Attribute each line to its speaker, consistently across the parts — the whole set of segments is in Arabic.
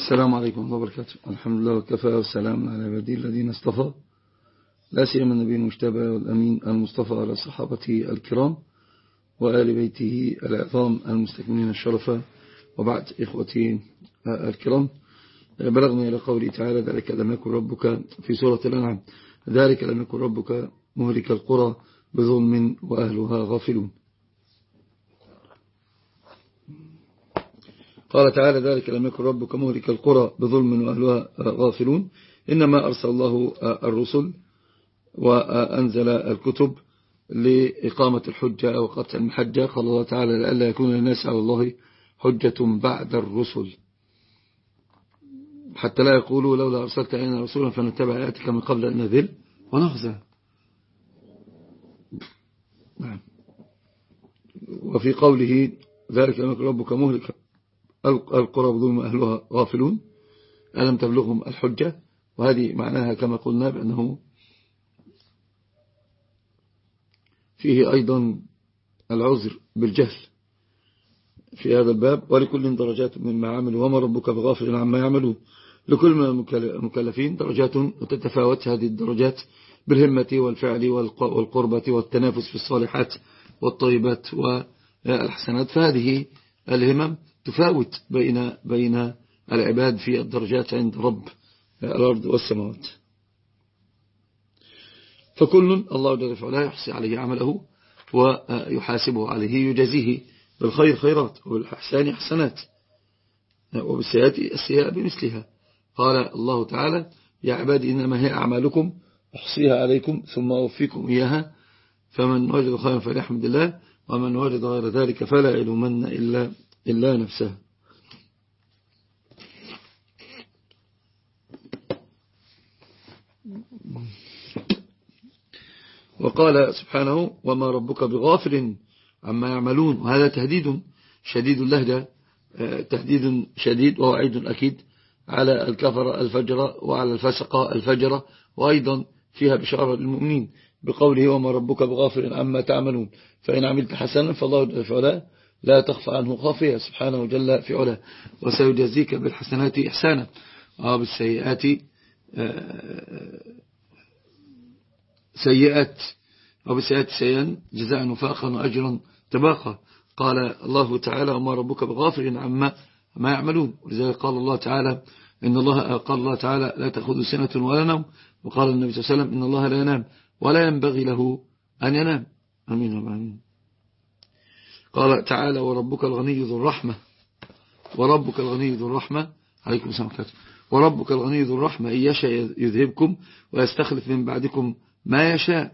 Speaker 1: السلام عليكم ورحمة الله وبركاته. الحمد لله وكفى والسلام على عبادي الذين اصطفى. لا سيما النبي المجتبى والأمين المصطفى على صحابته الكرام وآل بيته العظام المستكملين الشرفة وبعد إخوتي الكرام بلغنا إلى قوله تعالى ذلك لم يكن ربك في سورة الأنعام. ذلك لم يكن ربك مهلك القرى بظلم وأهلها غافلون. قال تعالى ذلك لم يكن ربك مهلك القرى بظلم وأهلها غافلون. إنما أرسل الله الرسل وأنزل الكتب لإقامة الحجة وقطع المحجة. قال الله تعالى لألا يكون للناس على الله حجة بعد الرسل. حتى لا يقولوا لولا أرسلت إلينا رسولا فنتبع آياتك من قبل أن نذل. ونخزى. نعم. وفي قوله ذلك لم يكن ربك مهلك القرى بظلم أهلها غافلون ألم تبلغهم الحجة؟ وهذه معناها كما قلنا بأنه فيه أيضا العذر بالجهل في هذا الباب. ولكل درجات مما عملوا وما ربك بغافل عما يعملون. لكل من المكلفين درجات وتتفاوت هذه الدرجات بالهمة والفعل والقربة والتنافس في الصالحات والطيبات والحسنات. فهذه الهمم. تفاوت بين بين العباد في الدرجات عند رب الأرض والسماوات. فكل الله جل وعلا يحصي عليه عمله ويحاسبه عليه يجازيه بالخير خيرات وبالإحسان حسنات وبالسيئات السيئة بمثلها. قال الله تعالى يا عبادي إنما هي أعمالكم أحصيها عليكم ثم أوفيكم إياها فمن وجد خيرا فليحمد الله ومن وجد غير ذلك فلا يلومن إلا, إلا نفسه. وقال سبحانه وما ربك بغافل عما يعملون. وهذا تهديد شديد اللهجة تهديد شديد ووعيد أكيد على الكفر الفجر وعلى الفسق الفجر وأيضا فيها بشارة للمؤمنين بقوله وما ربك بغافل عما تعملون. فإن عملت حسنا فالله جل لا تخفى عنه خافية سبحانه جل في علاه. وسيجزيك بالحسنات إحسانا. وبالسيئات آه، سيئات. وبسيئات سيئا جزاء وفاقا وأجرا تباقا قال الله تعالى وما ربك بغافل عما ما يعملون ولذلك قال الله تعالى إن الله قال الله تعالى لا تأخذ سنة ولا نوم وقال النبي صلى الله عليه وسلم إن الله لا ينام ولا ينبغي له أن ينام أمين وآمين قال تعالى وربك الغني ذو الرحمة. وربك الغني ذو الرحمة. عليكم السلام عليكم وربك الغني ذو الرحمة. إن يشاء يذهبكم ويستخلف من بعدكم ما يشاء.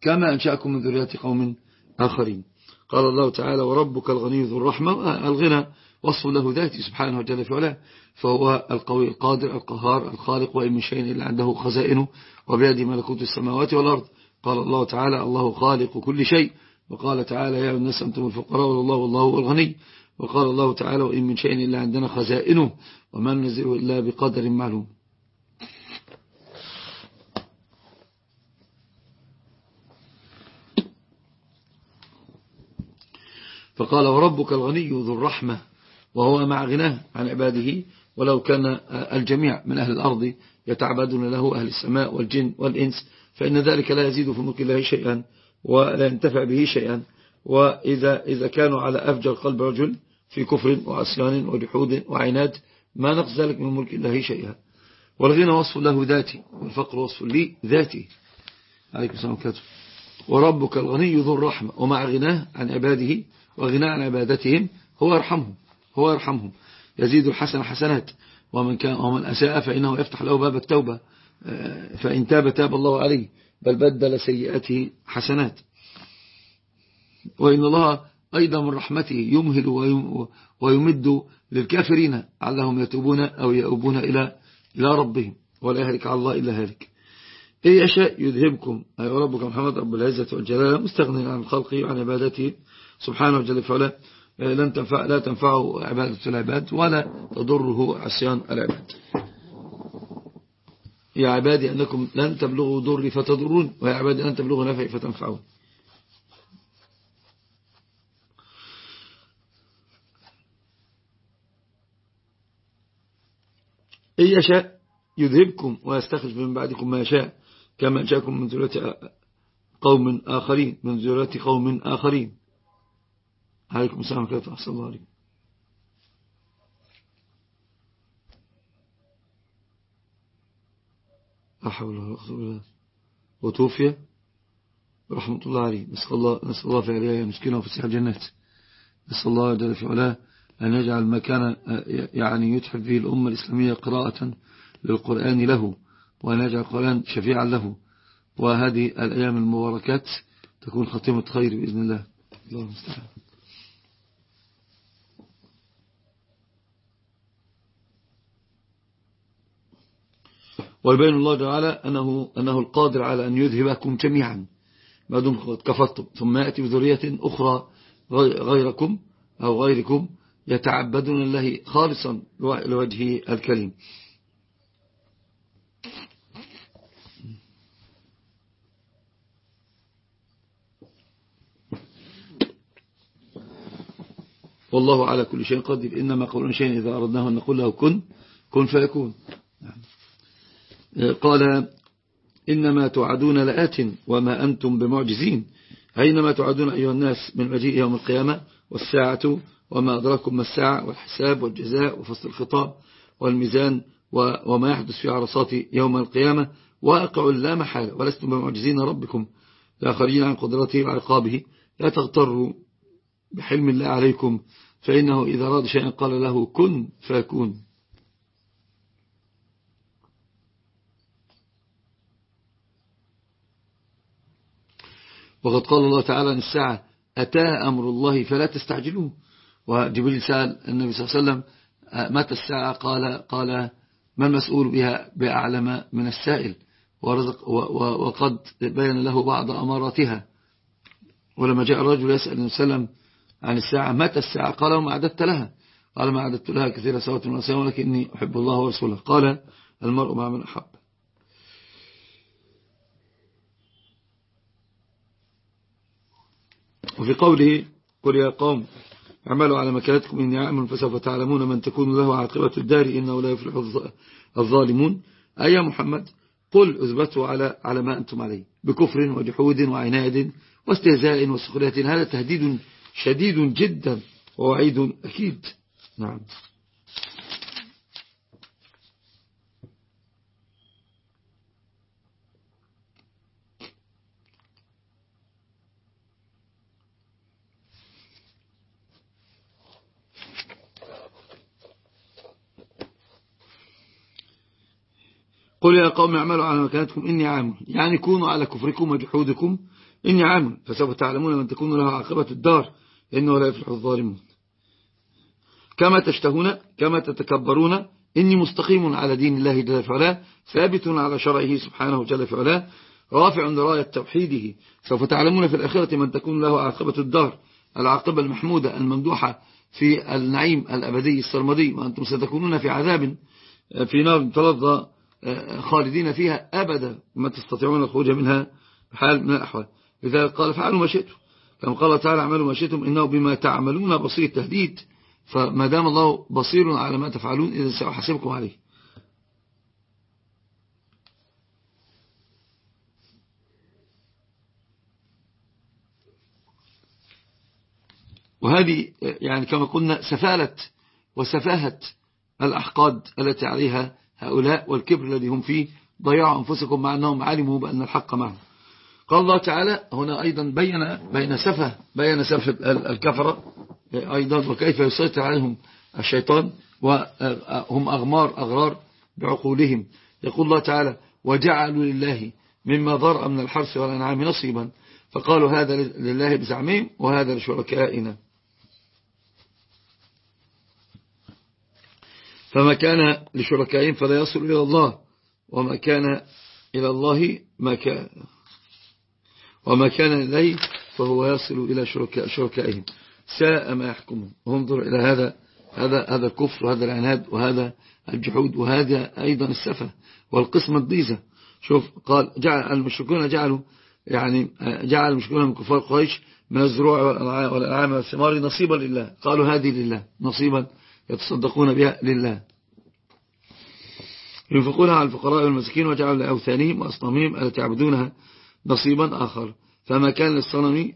Speaker 1: كما أنشأكم من ذرية قوم آخرين. قال الله تعالى وربك الغني ذو الرحمة. الغنى وصف له ذاتي سبحانه وتعالى في علاه. فهو القوي القادر القهار الخالق وإن من شيء إلا عنده خزائنه. وبيده ملكوت السماوات والأرض. قال الله تعالى الله خالق كل شيء. وقال تعالى يا الناس أنتم الفقراء والله والله هو الغني. وقال الله تعالى وإن من شيء إلا عندنا خزائنه وما ننزله إلا بقدر معلوم. فقال وربك الغني ذو الرحمة وهو مع غناه عن عباده ولو كان الجميع من أهل الأرض يتعبدون له أهل السماء والجن والإنس فإن ذلك لا يزيد في ملك الله شيئا. ولا ينتفع به شيئا. وإذا إذا كانوا على أفجر قلب رجل في كفر وعصيان وجحود وعناد ما نقص ذلك من ملك الله شيئا. والغنى وصف له ذاتي والفقر وصف لي ذاتي. عليكم السلام عليكم وربك الغني ذو الرحمة ومع غناه عن عباده وغناء عن عبادتهم هو يرحمهم هو يرحمهم. يزيد الحسن حسنات ومن, كان ومن أساء فإنه يفتح له باب التوبة. آه، فإن تاب تاب الله عليه. بل بدل سيئاته حسنات. وإن الله أيضا من رحمته يمهل ويمد للكافرين علهم يتوبون أو يؤبون إلى إلى ربهم. ولا يهلك على الله إلا هالك إن يشاء يذهبكم. أي ربك محمد رب العزة والجلال مستغني عن خلقه وعن عبادته. سبحانه وجل فعلا لن تنفع لا تنفعه عبادة العباد ولا تضره عصيان العباد. يا عبادي أنكم لن تبلغوا ضري فتضرون ويا عبادي لن تبلغوا نفعي فتنفعون. إن يشاء يذهبكم ويستخرج من بعدكم ما يشاء كما جاءكم من ذرية قوم آخرين من ذرية قوم آخرين. عليكم السلام أحسن الله عليكم. لا حول ولا قوة إلا بالله. وتوفي. رحمة الله عليه. نسأل الله, نسأل الله في عليه مسكينه وفي الجنات نسأل الله جل في علاه أن يجعل مكان يعني يتحف فيه الأمة الإسلامية قراءة للقرآن له وأن يجعل القرآن شفيعا له. وهذه الأيام المباركات تكون خاتمة خير بإذن الله. الله المستعان ويبين الله تعالى أنه, أنه القادر على أن يذهبكم جميعا. ما دم قد كفرتم. ثم يأتي بذرية أخرى غيركم أو غيركم يتعبدون الله خالصا لوجهه الكريم. والله على كل شيء قدير. إنما قولنا شيء إذا أردناه أن نقول له كن كن فيكون. قال إنما توعدون لآت وما أنتم بمعجزين. أينما توعدون أيها الناس من مجيء يوم القيامة والساعة وما أدراكم ما الساعة والحساب والجزاء وفصل الخطاب والميزان وما يحدث في عرصات يوم القيامة. واقع لا محالة ولستم بمعجزين ربكم. لا خارجين عن قدرته وعقابه. لا تغتروا بحلم الله عليكم فإنه إذا أراد شيئا قال له كن فيكون. وقد قال الله تعالى عن الساعة أتى أمر الله فلا تستعجلوه. وجبريل سأل النبي صلى الله عليه وسلم متى الساعة؟ قال قال ما المسؤول بها؟ بأعلم من السائل. ورزق وقد بين له بعض أماراتها. ولما جاء الرجل يسأل النبي صلى الله عليه وسلم عن الساعة متى الساعة؟ قال وما أعددت لها. قال ما أعددت لها كثيرا سوات ولكني أحب الله ورسوله. قال المرء مع من أحب. وفي قوله قل يا قوم اعملوا على مكانتكم إني أعمل فسوف تعلمون من تكون له عاقبة الدار إنه لا يفلح الظالمون. أي محمد؟ قل اثبتوا على على ما أنتم عليه بكفر وجحود وعناد واستهزاء وسخرية. هذا تهديد شديد جدا ووعيد أكيد. نعم. قل يا قوم اعملوا على مكانتكم إني عامل. يعني كونوا على كفركم وجحودكم إني عامل. فسوف تعلمون من تكون له عاقبة الدار إنه لا يفلح الظالمون. كما تشتهون كما تتكبرون إني مستقيم على دين الله جل فعلا ثابت على شرعه سبحانه جل فعلا رافع لراية توحيده. سوف تعلمون في الآخرة من تكون له عاقبة الدار العاقبة المحمودة الممدوحة في النعيم الأبدي السرمدي وأنتم ستكونون في عذاب في نار تلظى. خالدين فيها أبدا ما تستطيعون الخروج منها بحال من الأحوال. لذلك قال فعلوا ما شئتم. كما قال تعالى اعملوا ما شئتم إنه بما تعملون بصير تهديد فما دام الله بصير على ما تفعلون إذا سأحاسبكم عليه. وهذه يعني كما قلنا سفالة وسفاهة الأحقاد التي عليها هؤلاء والكبر الذي هم فيه ضيعوا أنفسكم مع أنهم علموا بأن الحق معهم. قال الله تعالى هنا أيضا بين بين سفه بين سفه الكفرة أيضا وكيف يسيطر عليهم الشيطان وهم أغمار أغرار بعقولهم. يقول الله تعالى وجعلوا لله مما ضرأ من الحرث والأنعام نصيبا. فقالوا هذا لله بزعمهم وهذا لشركائنا. فما كان لشركائهم فلا يصل إلى الله وما كان إلى الله ما كان وما كان إليه فهو يصل إلى شركاء شركائهم. ساء ما يحكمون وانظر إلى هذا هذا هذا الكفر وهذا العناد وهذا الجحود وهذا أيضا السفة والقسم الضيزة. شوف قال جعل المشركون جعلوا يعني جعل المشركون من كفار قريش من الزروع والأنعام والثمار نصيبا لله. قالوا هذه لله نصيبا يتصدقون بها لله. ينفقونها على الفقراء والمسكين وجعلوا لأوثانهم وأصنامهم التي يعبدونها نصيبا آخر. فما كان للصنم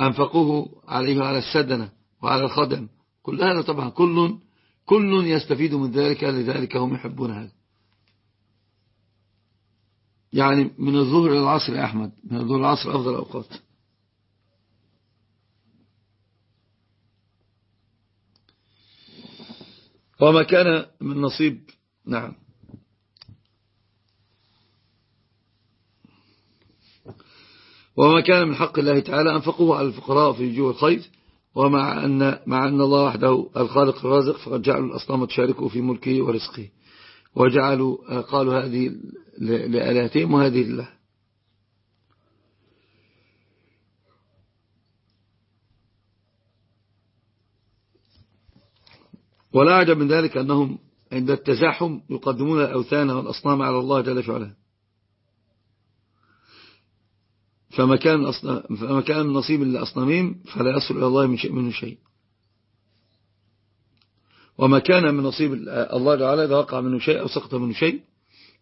Speaker 1: أنفقوه عليه على السدنة وعلى الخدم. كل هذا طبعا كل كل يستفيد من ذلك لذلك هم يحبون هذا. يعني من الظهر إلى العصر يا أحمد من الظهر إلى العصر أفضل الأوقات. وما كان من نصيب. نعم. وما كان من حق الله تعالى أنفقوه على الفقراء في جوع الخير ومع أن, مع أن الله وحده الخالق الرازق فقد جعلوا الأصنام تشاركوا في ملكه ورزقه وجعلوا قالوا هذه لآلهتهم وهذه لله. ولا أعجب من ذلك أنهم عند التزاحم يقدمون الأوثان والأصنام على الله جل وعلا. فما كان, فما كان نصيب لأصنامهم فلا يصل إلى الله من شيء منه شيء. وما كان من نصيب الله تعالى إذا وقع منه شيء أو سقط منه شيء.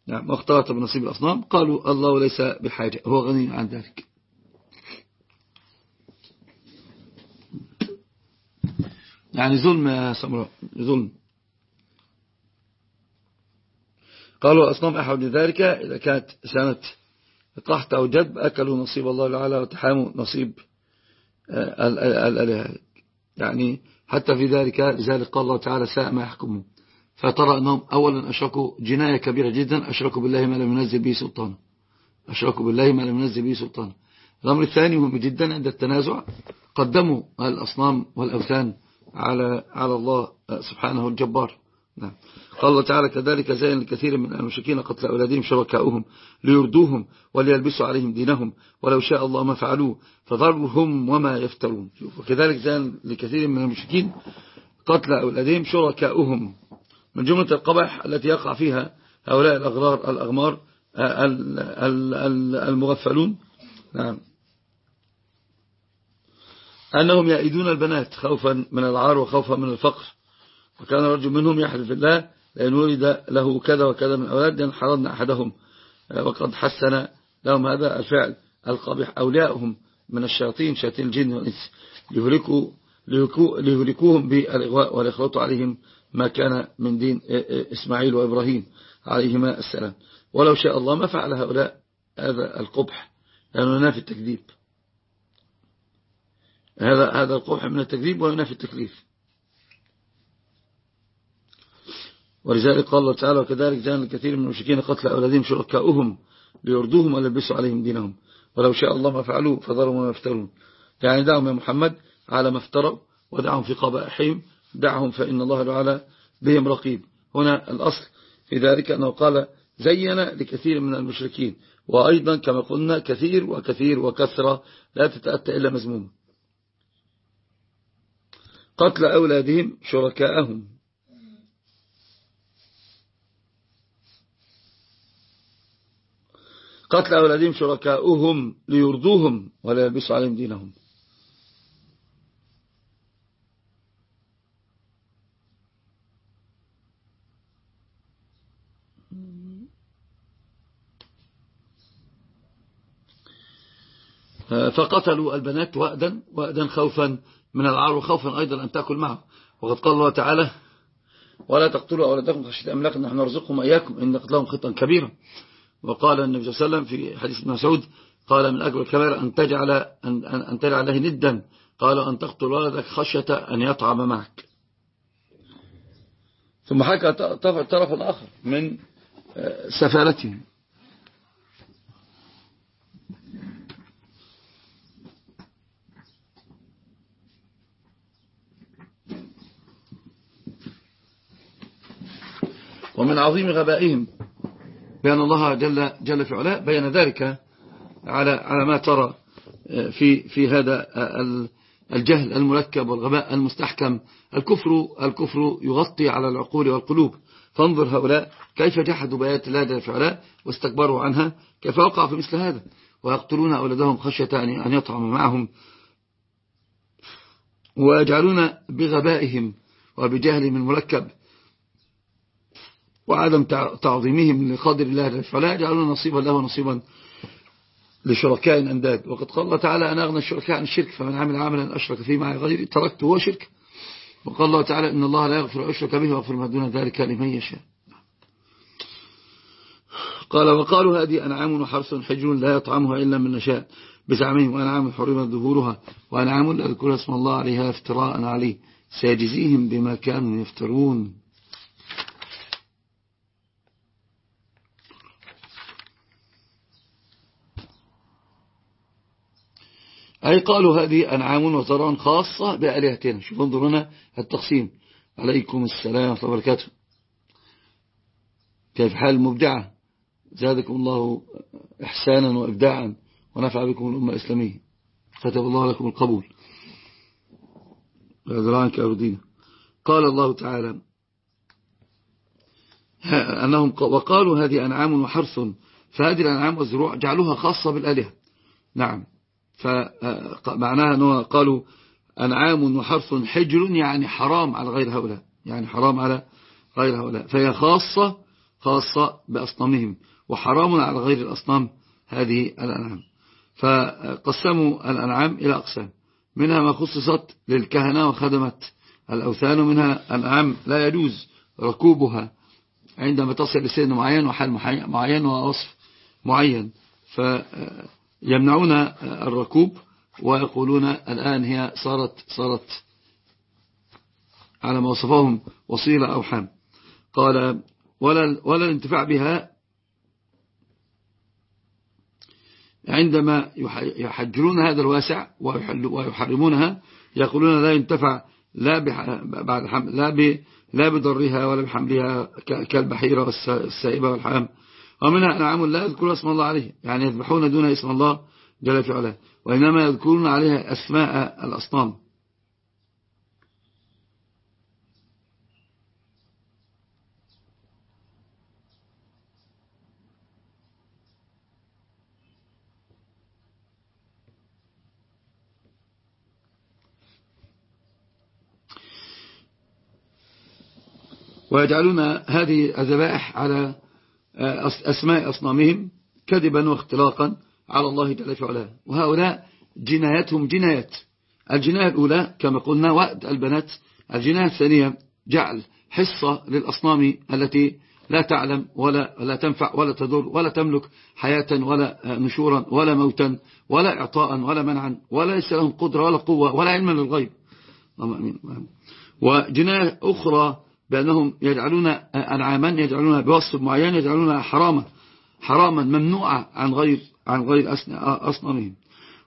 Speaker 1: نعم واختلط بنصيب الأصنام قالوا الله ليس بحاجة هو غني عن ذلك. يعني ظلم يا سمراء ظلم. قالوا أصنام أحد ذلك إذا كانت سنة قحط أو جدب أكلوا نصيب الله تعالى وتحاموا نصيب آه، الآلهة يعني حتى في ذلك لذلك قال الله تعالى ساء ما يحكمون. فترى أنهم أولا أشركوا جناية كبيرة جدا أشركوا بالله ما لم ينزل به سلطان أشركوا بالله ما لم ينزل به سلطان الأمر الثاني مهم جدا عند التنازع. قدموا الأصنام والأوثان على على الله سبحانه الجبار. نعم. قال الله تعالى كذلك زين الكثير من المشركين قتل أولادهم شركاؤهم ليردوهم وليلبسوا عليهم دينهم ولو شاء الله ما فعلوه فضرهم وما يفترون. وكذلك زين لكثير من المشركين قتل أولادهم شركاؤهم. من جملة القبح التي يقع فيها هؤلاء الأغرار الأغمار المغفلون. نعم. أنهم يأيدون البنات خوفا من العار وخوفا من الفقر. وكان رجل منهم يحلف الله لأن ولد له كذا وكذا من أولاد لأن أحدهم. وقد حسن لهم هذا الفعل. القبيح أولياءهم من الشياطين شياطين الجن والإنس ليهلكوا ليهلكوهم بالإغواء والإخلاط عليهم ما كان من دين إسماعيل وإبراهيم عليهما السلام. ولو شاء الله ما فعل هؤلاء هذا القبح لأنه ينافي التكذيب. هذا هذا القبح من التكذيب وينافي التكليف ولذلك قال الله تعالى وكذلك جاء الكثير من المشركين قتل أولادهم شركاؤهم ليردوهم ولبسوا عليهم دينهم. ولو شاء الله ما فعلوا فضروا ما يفترون. يعني دعهم يا محمد على ما افتروا ودعهم في قبائحهم دعهم فإن الله تعالى بهم رقيب. هنا الأصل في ذلك أنه قال زين لكثير من المشركين. وأيضا كما قلنا كثير وكثير وكثرة لا تتأتى إلا مزمومة قتل أولادهم شركاءهم. قتل أولادهم شركاؤهم ليرضوهم ولا يلبسوا عليهم دينهم. فقتلوا البنات وأدا وأدا خوفا. من العار وخوفا أيضا أن تأكل معه. وقد قال الله تعالى ولا تقتلوا أولادكم خشية أملاك نحن نرزقهم إياكم إن قتلهم خطأ كبيرا. وقال النبي صلى الله عليه وسلم في حديث ابن مسعود قال من أكبر الكبائر أن تجعل أن, أن تجعل له ندا. قال أن تقتل ولدك خشية أن يطعم معك. ثم حكى طرف الآخر من آه، سفالتهم. ومن عظيم غبائهم بأن الله جل, جل في علاه بين ذلك على على ما ترى آه، في في هذا آه، الجهل المركب والغباء المستحكم. الكفر الكفر يغطي على العقول والقلوب. فانظر هؤلاء كيف جحدوا بآيات الله جل في علاه واستكبروا عنها كيف وقع في مثل هذا. ويقتلون أولادهم خشية أن يطعم معهم. ويجعلون بغبائهم وبجهلهم المركب وعدم تعظيمهم لقدر الله فلا يجعلون نصيبا له ونصيبا لشركاء أنداد وقد قال الله تعالى أنا أغنى الشركاء عن الشرك فمن عمل عملا أشرك فيه مع غيري تركته هو شرك. وقال الله تعالى إن الله لا يغفر أشرك به ويغفر ما دون ذلك لمن يشاء. قال وقالوا هذه أنعام وحرث حجر لا يطعمها إلا من نشاء بزعمهم وأنعام حرمت ظهورها وأنعام لا اسم الله عليها افتراء عليه. سيجزيهم بما كانوا يفترون. أي قالوا هذه أنعام وزرع خاصة بآلهتنا. شوف انظروا هنا التقسيم. عليكم السلام ورحمة الله وبركاته. كيف حال المبدعة زادكم الله إحسانا وإبداعا ونفع بكم الأمة الإسلامية. كتب الله لكم القبول. عنك أردين قال الله تعالى أنهم وقالوا هذه أنعام وحرث. فهذه الأنعام والزروع جعلوها خاصة بالآلهة. نعم. فمعناها أنه قالوا أنعام وحرث حجر يعني حرام على غير هؤلاء يعني حرام على غير هؤلاء فهي خاصة خاصة بأصنامهم وحرام على غير الأصنام هذه الأنعام. فقسموا الأنعام إلى أقسام منها ما خصصت للكهنة وخدمة الأوثان ومنها أنعام لا يجوز ركوبها عندما تصل لسن معين وحال معين ووصف معين. فيمنعون الركوب ويقولون الآن هي صارت صارت على ما وصفهم وصيلة أو حام قال ولا, ولا الانتفاع بها عندما يحجرون هذا الواسع ويحرمونها يقولون لا ينتفع لا بعد لا ب لا بضرها ولا بحملها كالبحيرة والسائبة والحام ومنها أنعام لا يذكرون اسم الله عليه يعني يذبحون دون اسم الله جل في علاه وإنما يذكرون عليها أسماء الأصنام. ويجعلون هذه الذبائح على أسماء أصنامهم كذبا واختلاقا على الله جل في علاه وهؤلاء جنايتهم جنايات. الجناية الأولى كما قلنا وأد البنات الجناية الثانية جعل حصة للأصنام التي لا تعلم ولا لا تنفع ولا تضر ولا تملك حياة ولا نشورا ولا موتا ولا إعطاء ولا منعا ولا ليس لهم قدرة ولا قوة ولا علم للغيب. وجناية أخرى بأنهم يجعلون أنعاما يجعلونها بوصف معين يجعلونها حراما حراما ممنوعة عن غير عن غير أصنامهم.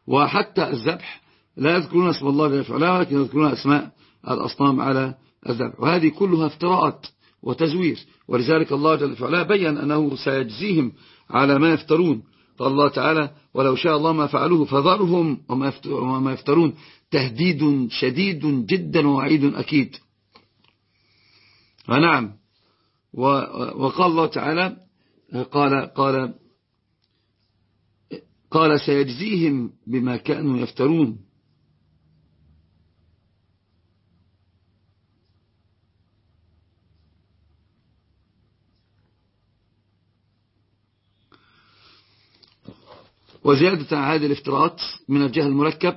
Speaker 1: وحتى الذبح لا يذكرون اسم الله جل وعلا ولكن يذكرون أسماء الأصنام على الذبح. وهذه كلها افتراءات وتزوير. ولذلك الله جل وعلا بيّن أنه سيجزيهم على ما يفترون. قال الله تعالى ولو شاء الله ما فعلوه فذرهم وما يفترون. تهديد شديد جدا ووعيد أكيد. ونعم وقال الله تعالى قال قال قال سيجزيهم بما كانوا يفترون. وزيادة هذه الافتراءات من الجهل المركب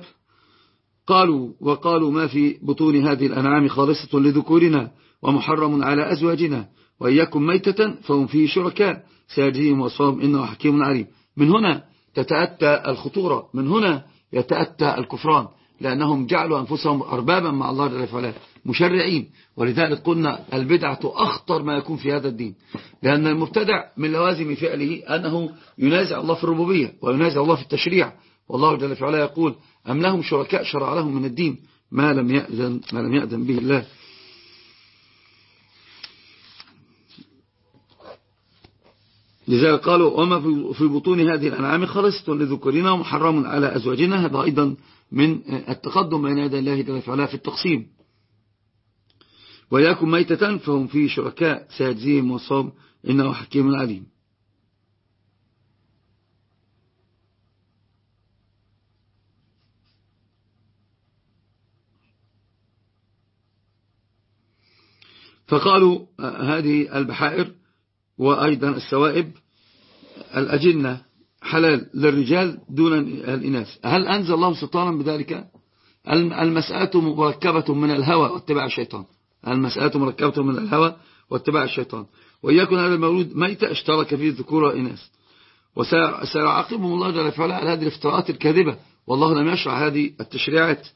Speaker 1: قالوا وقالوا ما في بطون هذه الأنعام خالصة لذكورنا. ومحرم على أزواجنا وإياكم ميتة فهم فيه شركاء. سيجزيهم وصفهم إنه حكيم عليم. من هنا تتأتى الخطورة. من هنا يتأتى الكفران. لأنهم جعلوا أنفسهم أربابا مع الله جل وعلا مشرعين. ولذلك قلنا البدعة أخطر ما يكون في هذا الدين. لأن المبتدع من لوازم فعله أنه ينازع الله في الربوبية وينازع الله في التشريع. والله جل وعلا يقول أم لهم شركاء شرع لهم من الدين؟ ما لم يأذن, ما لم يأذن به الله. لذلك قالوا وما في بطون هذه الأنعام خلصة لذكرنا ومحرم على أزواجنا هذا أيضا من التقدم بين يدي الله جل وعلا في التقسيم. وياكم ميتة فهم فيه شركاء سيجزيهم وصوم إنه حكيم عليم. فقالوا هذه البحائر وأيضا السوائب الأجنة حلال للرجال دون الإناث. هل أنزل الله سلطانا بذلك؟ المسألة مركبة من الهوى واتباع الشيطان. المسألة مركبة من الهوى واتباع الشيطان. وإياكم هذا المولود ميتة اشترك فيه الذكور والإناث وسيعاقبهم الله جل وعلا على هذه الافتراءات الكاذبة والله لم يشرع هذه التشريعات.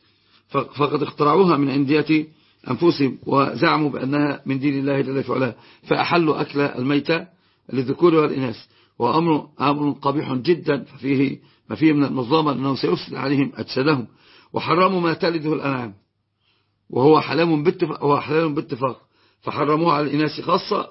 Speaker 1: فقد اخترعوها من عندية أنفسهم وزعموا بأنها من دين الله جل وعلا. فأحلوا أكل الميتة للذكور والإناث. وأمر أمر قبيح جدا ففيه ما فيه من النظام أنه سيفسد عليهم أجسادهم وحرموا ما تلده الأنعام وهو حلال باتفاق, وهو حلال باتفاق فحرموه على الإناث خاصة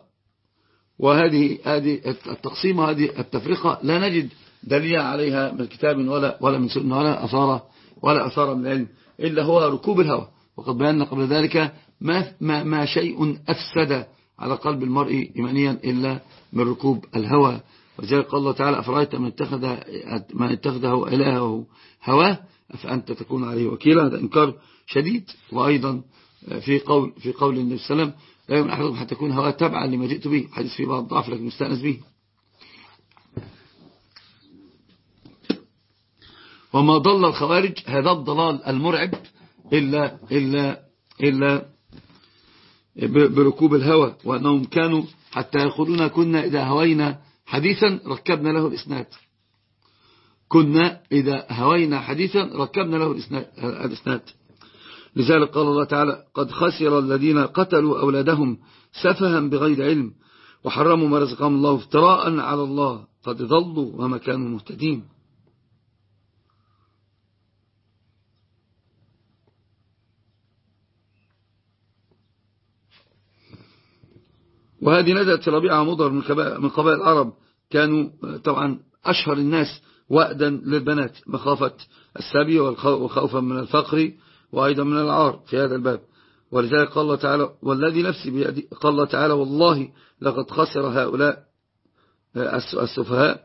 Speaker 1: وهذه هذه التقسيم هذه التفرقة لا نجد دليل عليها من كتاب ولا ولا من سنة ولا أثار ولا أثار من العلم إلا هو ركوب الهوى وقد بينا قبل ذلك ما, ما, ما شيء أفسد على قلب المرء إيمانيا إلا من ركوب الهوى. ولذلك قال الله تعالى أفرأيت من اتخذ من اتخذه إلهه هواه فأنت تكون عليه وكيلا. هذا إنكار شديد. وأيضا في قول في قول النبي صلى الله عليه وسلم لا يمكن أحدكم حتى تكون هواه تبعا لما جئت به. حديث في بعض ضعف لكن مستأنس به. وما ضل الخوارج هذا الضلال المرعب إلا, إلا, إلا بركوب الهوى وأنهم كانوا حتى يقولون كنا إذا هوينا حديثا ركبنا له الإسناد. كنا إذا هوينا حديثا ركبنا له الإسناد لذلك قال الله تعالى قد خسر الذين قتلوا أولادهم سفها بغير علم وحرموا ما رزقهم الله افتراء على الله قد ضلوا وما كانوا مهتدين. وهذه نزلت في ربيعة مضر من قبائل العرب. كانوا طبعا أشهر الناس وأدا للبنات مخافة السبي وخوفا من الفقر وأيضا من العار في هذا الباب. ولذلك قال الله تعالى والذي نفسي بيدي قال الله تعالى والله لقد خسر هؤلاء السفهاء.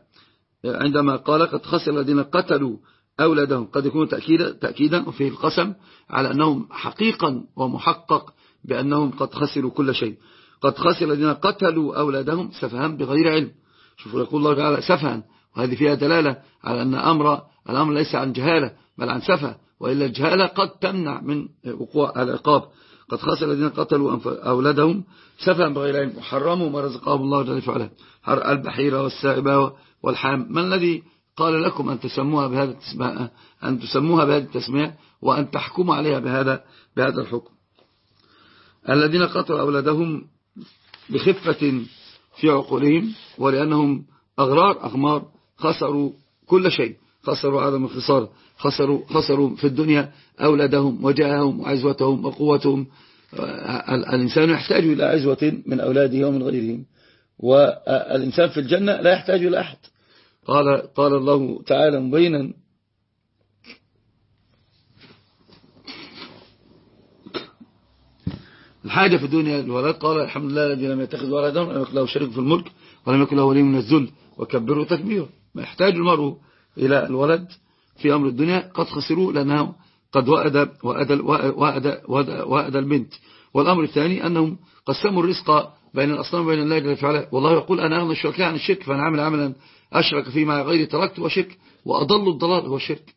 Speaker 1: عندما قال قد خسر الذين قتلوا أولادهم. قد يكون تأكيدا, تأكيدا وفيه القسم على أنهم حقيقا ومحقق بأنهم قد خسروا كل شيء. قد خسر الذين قتلوا أولادهم سفها بغير علم. شوفوا يقول الله تعالى سفها وهذه فيها دلالة على أن أمر الأمر ليس عن جهالة بل عن سفه وإلا الجهالة قد تمنع من وقوع العقاب. قد خسر الذين قتلوا أولادهم سفها بغير علم وحرموا ما رزقهم الله جل وعلا. البحيرة والسائبة والحام ما الذي قال لكم أن تسموها بهذا التسمية؟ أن تسموها بهذه التسمية وأن تحكموا عليها بهذا بهذا الحكم؟ الذين قتلوا أولادهم بخفة في عقولهم ولأنهم أغرار أغمار خسروا كل شيء خسروا عدم الخسارة خسروا, خسروا في الدنيا أولادهم وجاههم وعزوتهم وقوتهم. الإنسان يحتاج إلى عزوة من أولاده ومن غيرهم والإنسان في الجنة لا يحتاج إلى أحد. قال, قال الله تعالى مبينا الحاجة في الدنيا الولد قال الحمد لله الذي لم يتخذ ولدا ولم يكن له شريك في الملك ولم يكن له ولي من الذل وكبره تكبيره ما يحتاج المرء إلى الولد في أمر الدنيا قد خسروا لأنه قد وأد, وأد, وأد, وأد, وأد البنت. والأمر الثاني أنهم قسموا الرزق بين الأصنام وبين الله جل وعلا. والله يقول أنا أغنى الشركاء عن الشرك فأنا عمل عملا أشرك فيه مع غيري تركت وشرك وأضل الضلال هو الشرك.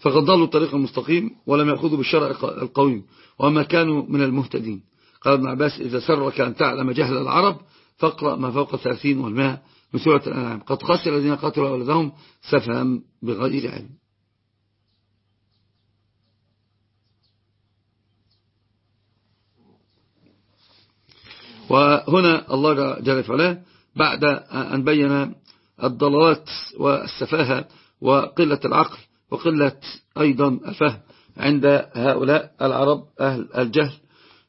Speaker 1: فقد ضلوا الطريق المستقيم ولم يأخذوا بالشرع القويم وما كانوا من المهتدين. قال ابن عباس إذا سرك أن تعلم جهل العرب فاقرأ ما فوق الثلاثين والماء من سورة الأنعام. قد خسر الذين قتلوا أولادهم سفهم بغير علم. وهنا الله جل وعلا بعد أن بين الضلالات والسفاهة وقلة العقل وقلة أيضا الفهم عند هؤلاء العرب أهل الجهل.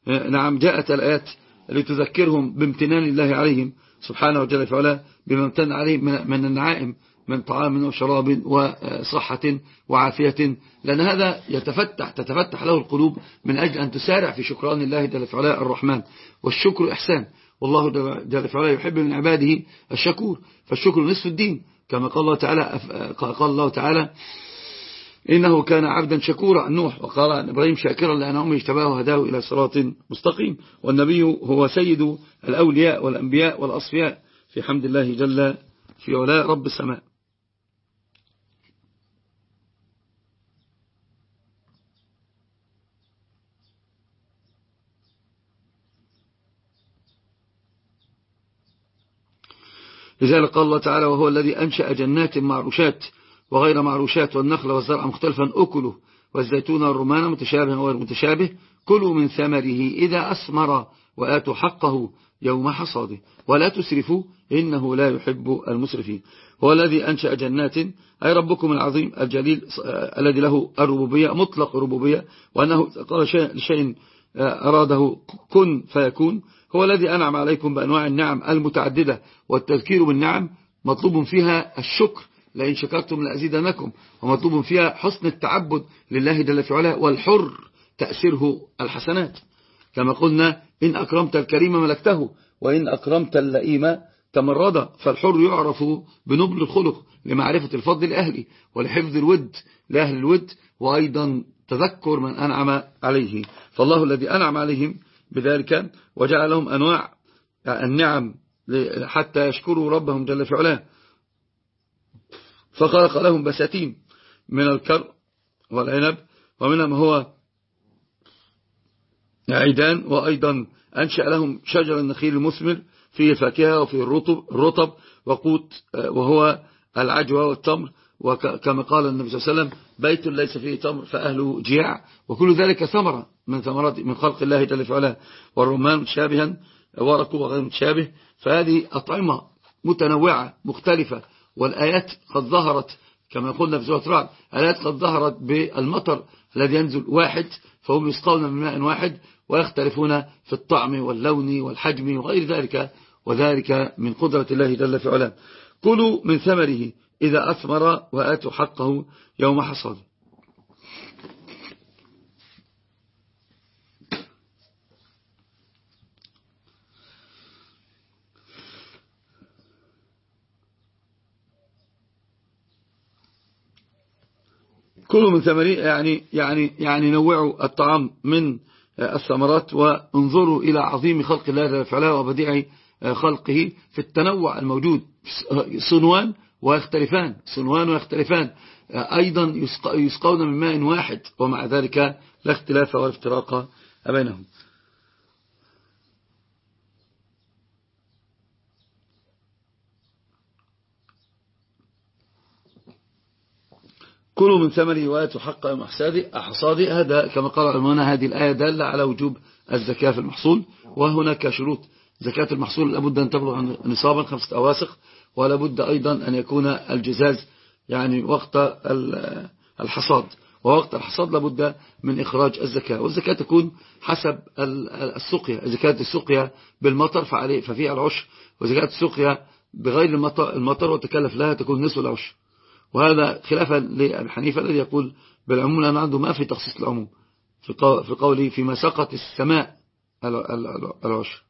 Speaker 1: نعم جاءت الآيات لتذكرهم بامتنان الله عليهم سبحانه وجل فعلا بما امتن عليهم من النعائم من طعام وشراب وصحة وعافية. لأن هذا يتفتح تتفتح له القلوب من أجل أن تسارع في شكران الله جل فعلا الرحمن. والشكر إحسان. والله جل فعلا يحب من عباده الشكور. فالشكر نصف الدين كما قال الله تعالى قال الله تعالى إنه كان عبدا شكورا. نوح وقال عن إبراهيم شاكرا لأن أمه اجتباه هداه إلى صراط مستقيم. والنبي هو سيد الأولياء والأنبياء والأصفياء في حمد الله جل في علاء رب السماء. لذلك قال الله تعالى وهو الذي أنشأ جنات معروشات وغير معروشات والنخل والزرع مختلفا أكله والزيتون والرمان متشابه وغير متشابه. كلوا من ثمره إذا أثمر وآتوا حقه يوم حصاده. ولا تسرفوا إنه لا يحب المسرفين. هو الذي أنشأ جنات أي ربكم العظيم الجليل الذي له الربوبية مطلق ربوبية وأنه قال شيء لشيء أراده كن فيكون. هو الذي أنعم عليكم بأنواع النعم المتعددة والتذكير بالنعم مطلوب فيها الشكر. لئن شكرتم لأزيدنكم ومطلوب فيها حسن التعبد لله جل في علاه والحر تأثيره الحسنات. كما قلنا إن أكرمت الكريم ملكته وإن أكرمت اللئيم تمرد فالحر يعرف بنبل الخلق لمعرفة الفضل لأهله ولحفظ الود لأهل الود وأيضا تذكر من أنعم عليه. فالله الذي أنعم عليهم بذلك وجعل لهم أنواع النعم حتى يشكروا ربهم جل في علاه. فخلق لهم بساتين من الكر والعنب ومنها ما هو عيدان وأيضا أنشأ لهم شجر النخيل المثمر فيه الفاكهة وفيه الرطب, الرطب وقوت وهو العجوة والتمر. وكما قال النبي صلى الله عليه وسلم بيت ليس فيه تمر فأهله جياع وكل ذلك ثمرة من ثمرات من خلق الله جل وعلا. والرمان متشابها ورقه وغير متشابه. فهذه أطعمة متنوعة مختلفة. والآيات قد ظهرت كما قلنا في سورة رعد. الآيات قد ظهرت بالمطر الذي ينزل واحد فهم يسقون من ماء واحد ويختلفون في الطعم واللون والحجم وغير ذلك وذلك من قدرة الله جل في علاه. كلوا من ثمره إذا أثمر وآتوا حقه يوم حصاده كلوا من ثمره يعني يعني يعني نوعوا الطعام من الثمرات وانظروا إلى عظيم خلق الله جل وعلا وبديع خلقه في التنوع الموجود. صنوان ويختلفان صنوان ويختلفان أيضا يسقون من ماء واحد ومع ذلك لا اختلاف ولا افتراق بينهم. كلوا من ثمره وآتوا حق أحصاده هذا كما قال علمنا هذه الآية دالة على وجوب الزكاة في المحصول. وهناك شروط. زكاة المحصول لابد أن تبلغ نصابا خمسة أواسق ولا بد أيضا أن يكون الجزاز يعني وقت الحصاد. ووقت الحصاد لابد من إخراج الزكاة. والزكاة تكون حسب السقيا. زكاة السقيا بالمطر فعليه ففيها العشر وزكاة السقيا بغير المطر, المطر وتكلف لها تكون نصف العشر وهذا خلافا لأبي حنيفة الذي يقول بالعموم لأن عنده ما في تخصيص العموم في قوله فيما سقط السماء العشر.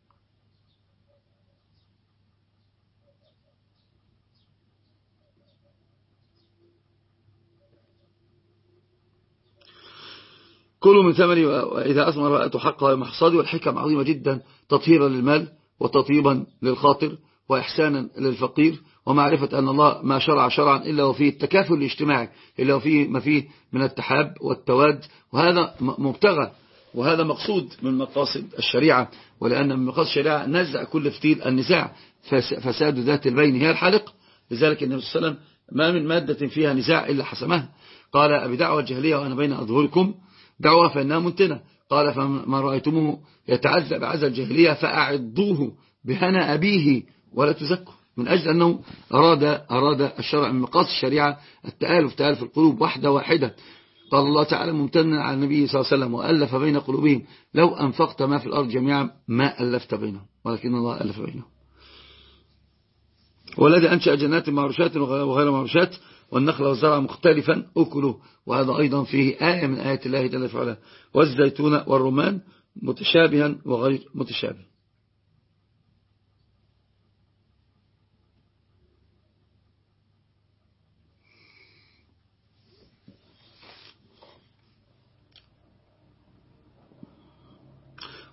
Speaker 1: كلوا من ثمري وإذا أثمر وأتوا حقها محصادي والحكم عظيمة جدا تطهيرا للمال وتطيبا للخاطر وإحسانا للفقير. ومعرفة أن الله ما شرع شرعا إلا وفيه التكافل الاجتماعي إلا وفيه ما فيه من التحاب والتواد. وهذا مبتغى وهذا مقصود من مقاصد الشريعة. ولأن من مقاصد الشريعة نزع كل فتيل النزاع. فساد ذات البين هي الحلق. لذلك النبي صلى الله عليه وسلم ما من مادة فيها نزاع إلا حسمها. قال أبي دعوة الجهلية وأنا بين أظهركم دعوة فإنها منتنة. قال فما رأيتموه يتعذب عز الجاهلية فأعضوه بهنا أبيه ولا تزكوا. من أجل أنه أراد, أراد الشرع من مقاصد الشريعة التآلف تآلف القلوب واحدة واحدة. قال الله تعالى ممتنا على النبي صلى الله عليه وسلم وألف بين قلوبهم. لو أنفقت ما في الأرض جميعا ما ألفت بينهم. ولكن الله ألف بينهم. والذي أنشأ جنات معروشات وغير معروشات والنخل والزرع مختلفا أكله وهذا أيضا فيه آية من آيات الله جل وعلا. والزيتون والرمان متشابها وغير متشابه.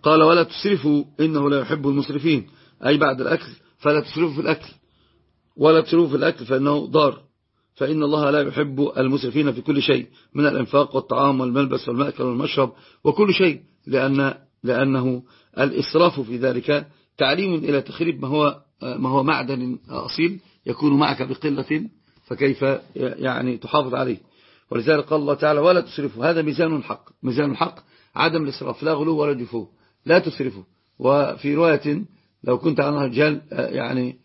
Speaker 1: قال ولا تسرفوا إنه لا يحب المسرفين. أي بعد الأكل فلا تسرفوا في الأكل. ولا تسرفوا في الأكل فإنه ضار. فإن الله لا يحب المسرفين في كل شيء من الإنفاق والطعام والملبس والمأكل والمشرب وكل شيء لأن لأنه الإسراف في ذلك تعليم إلى تخريب ما هو ما هو معدن أصيل يكون معك بقلة فكيف يعني تحافظ عليه. ولذلك قال الله تعالى ولا تسرفوا. هذا ميزان الحق. ميزان الحق عدم الإسراف. لا غلو ولا جفو لا تسرفوا وفي رواية لو كنت عن رجال يعني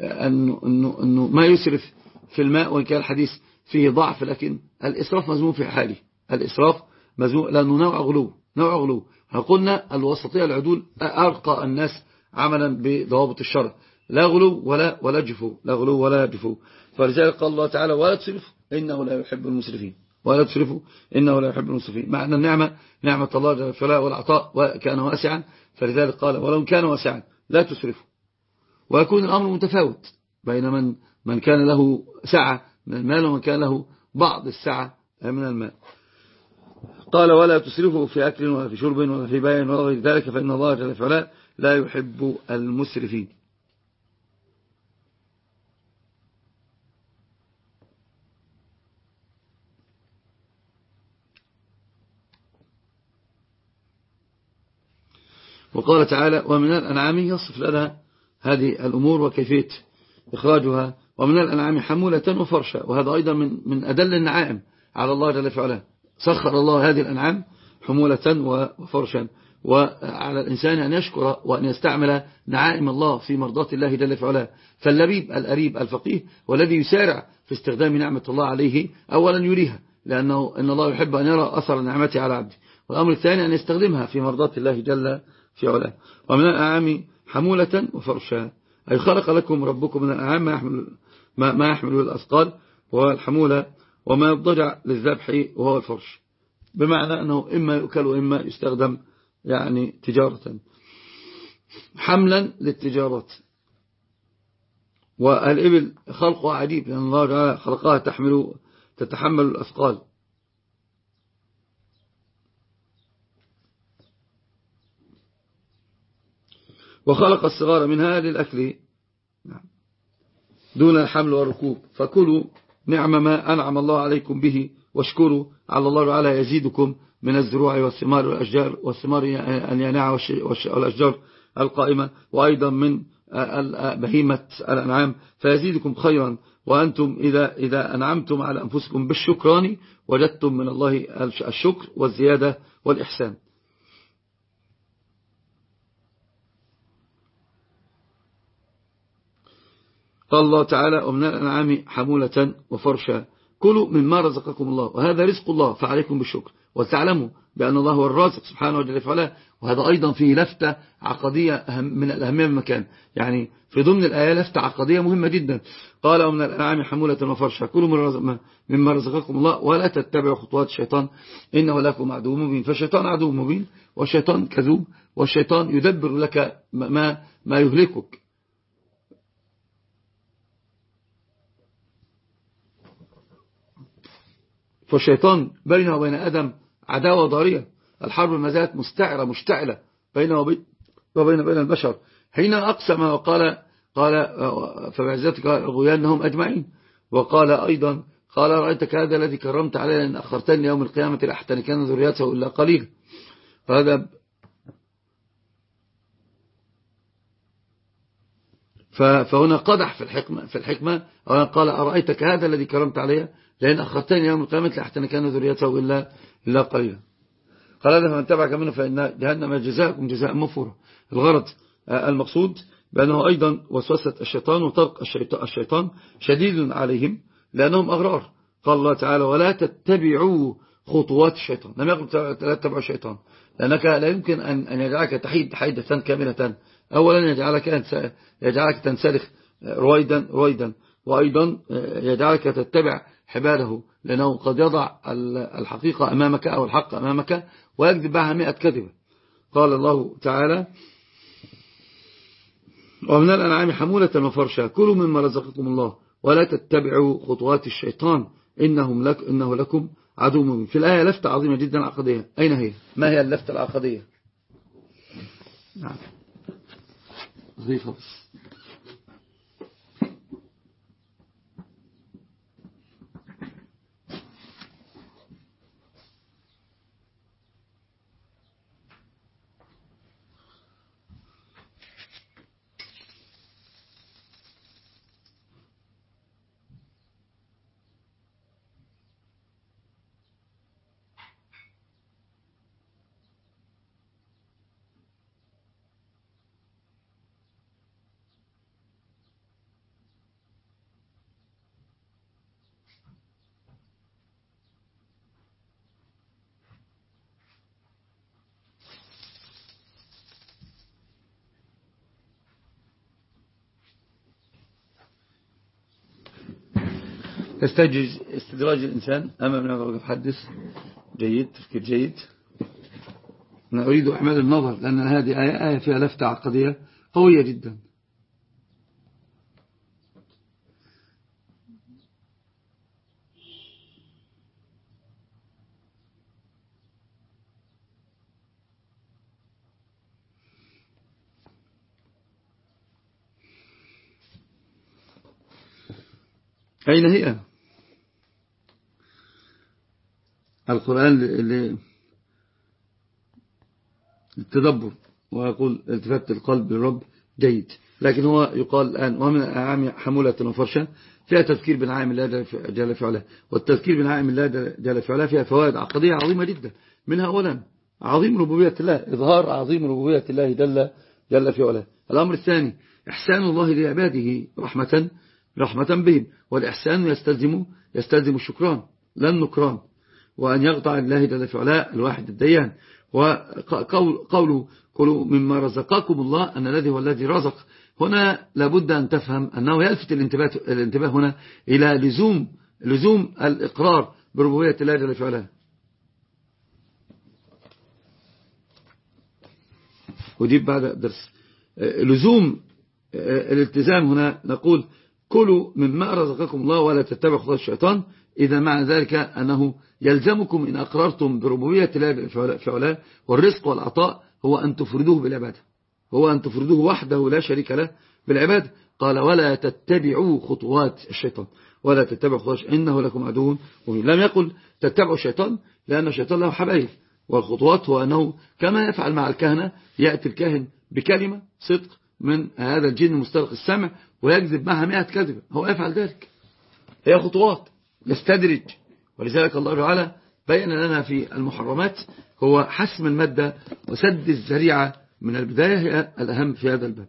Speaker 1: أنه, أنه, أنه ما يسرف في الماء وإن كان الحديث فيه ضعف لكن الإسراف مزموم في حاله. الإسراف مزموم لأنه نوع غلو نوع غلو. قلنا الوسطية العدول أرقى الناس عملا بضوابط الشرع. لا غلو ولا ولا جفو لا غلو ولا جفو. فلذلك قال الله تعالى ولا تسرف إنه لا يحب المسرفين. ولا تسرفوا إنه لا يحب المسرفين. معنى النعمة نعمة الله جل وعلا والعطاء وكان واسعا فلذلك قال ولو كان واسعا لا تسرفوا. ويكون الأمر متفاوت بين من من كان له سعة من المال ومن كان له بعض السعة من المال. قال ولا تسرفوا في أكل ولا في شرب ولا في بيع ولا غير ذلك فإن الله جل وعلا لا يحب المسرفين. وقال تعالى ومن الأنعام يصف لنا هذه الأمور وكيفية إخراجها. ومن الأنعام حمولة وفرشا. وهذا أيضا من من أدل النعائم على الله جل وعلا. سخر الله هذه الأنعام حمولة وفرشا. وعلى الإنسان أن يشكر وأن يستعمل نعائم الله في مرضات الله جل وعلا. فاللبيب الأريب الفقيه والذي يسارع في استخدام نعمة الله عليه أولا يريها. لأنه إن الله يحب أن يرى أثر نعمته على عبده. والأمر الثاني أن يستخدمها في مرضات الله جل في علاه ومن الأعام حمولة وفرشا أي خلق لكم ربكم من الأعام ما يحمل, ما, يحمل الأثقال وهو الحمولة وما يضجع للذبح وهو الفرش. بمعنى أنه إما يؤكل وإما يستخدم يعني تجارة. حملا للتجارات. والإبل خلقها عجيب لأن الله خلقها تحمل تتحمل الأثقال. وخلق الصغار منها للأكل. دون الحمل والركوب. فكلوا نعم ما أنعم الله عليكم به واشكروا على الله تعالى يزيدكم من الزروع والثمار والأشجار والثمار اليانعة والأشجار القائمة. وأيضا من بهيمة الأنعام. فيزيدكم خيرا. وأنتم إذا, إذا أنعمتم على أنفسكم بالشكران وجدتم من الله الشكر والزيادة والإحسان. قال الله تعالى ومن الأنعام حمولة وفرشا. كلوا مما رزقكم الله. وهذا رزق الله فعليكم بالشكر. وتعلموا بأن الله هو الرازق سبحانه وتعالى وهذا أيضا فيه لفتة عقدية من الأهمية المكان. يعني في ضمن الآية لفتة عقدية مهمة جدا. قال ومن الأنعام حمولة وفرشا. كلوا مما رزقكم الله ولا تتبعوا خطوات الشيطان. إنه لكم عدو مبين. فالشيطان عدو مبين والشيطان كذوب والشيطان يدبر لك ما, ما يهلكك. فالشيطان بينه وبين آدم عداوة ضارية. الحرب ما زالت مستعرة مشتعلة بينه وبين, وبين بين البشر. حين أقسم وقال قال فبعزتك غيانهم أجمعين. وقال أيضا قال رأيتك هذا الذي كرمت علي أن أخرتني يوم القيامة لأحتنكن ذريته إلا قليل. فهذا فهنا قدح في الحكمة, في الحكمة. قال أرأيتك هذا الذي كرمت علي لأن أخرتني يوم القيامة لحتى كان ذريته إلا, إلا قليلا. قال هذا فمن تبعك منه فإن جهنم جزاءكم جزاء مفورة الغرض آه، المقصود بأنه أيضا وسوسة الشيطان وطرق الشيطان شديد عليهم لأنهم أغرار. قال الله تعالى ولا تتبعوا خطوات الشيطان. لم يقل لا تتبعوا الشيطان. لأنك لا يمكن أن يجعلك تحيد حيدة كاملة. أولا يجعلك, يجعلك تنسلخ رويدا رويدا. وأيضا يجعلك تتبع حباله لأنه قد يضع الحقيقة أمامك أو الحق أمامك ويكذب معها مئة كذبة. قال الله تعالى ومن الأنعام حمولة وفرشا كلوا مما رزقكم الله ولا تتبعوا خطوات الشيطان إنهم لك إنه لكم عدو مبين. في الآية لفتة عظيمة جدا عقدية. أين هي؟ ما هي اللفتة العقدية؟ نعم. ضيفة. بس يستجد استدراج الإنسان. أمام نظر يحدث جيد تفكير جيد. أنا أريد أحمال النظر لأن هذه آية, آية فيها لفتة عقدية قوية جدا. أين هي؟ القرآن للتدبر ويقول التفت القلب للرب جيد. لكن هو يقال الآن ومن أعام حمولة وفرشة فيها تذكير بنعائم الله جل فعله والتذكير بنعائم الله جل فعله فيها فوائد عقدية عظيمة جدا. منها أولا عظيم ربوبية الله إظهار عظيم ربوبية الله جل, جل فعله الأمر الثاني إحسان الله لعباده رحمة رحمة بهم. والإحسان يستلزم يستلزم الشكران لا النكران. وأن يقطع الله جل في الواحد الديان. وقوله قولوا مما رزقكم الله أن الذي هو الذي رزق. هنا لابد أن تفهم أنه يلفت الانتباه, الانتباه هنا إلى لزوم لزوم الإقرار بربوبية الله جل في ودي بعد درس. لزوم الالتزام هنا نقول كلوا مما رزقكم الله ولا تتبعوا خطوات الشيطان. إذا معنى ذلك أنه يلزمكم إن أقررتم بربوبية الله والرزق والعطاء هو أن تفردوه بالعبادة هو أن تفردوه وحده لا شريك له بالعبادة قال ولا تتبعوا خطوات الشيطان. ولا تتبعوا خطوات إنه لكم عدو لم يقل تتبعوا الشيطان لأن الشيطان له حبايب. والخطوات هو أنه كما يفعل مع الكهنة يأتي الكاهن بكلمة صدق من هذا الجن المسترق السمع ويكذب معها مئة كذبة. هو يفعل ذلك. هي خطوات. يستدرج ولذلك الله تعالى بين لنا في المحرمات هو حسم المادة وسد الزريعة من البداية هي الأهم في هذا الباب.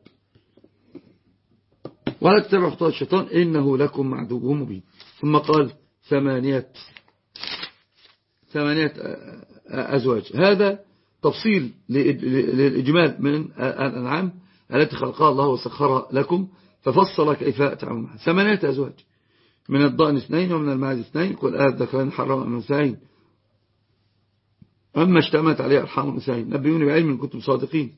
Speaker 1: ولا تتبع خطوات الشيطان إنه لكم معدوب مبين. ثم قال ثمانية ثمانية أزواج. هذا تفصيل للإجمال من الأنعام التي خلقها الله وسخرها لكم ففصل كيف تعمل معها. ثمانية أزواج. من الضأن اثنين ومن المعز اثنين. كل آية ذكرين حرم المنسعين أما اشتمت عليه أرحام المنسعين نبيوني بعلم من كنتم صادقين.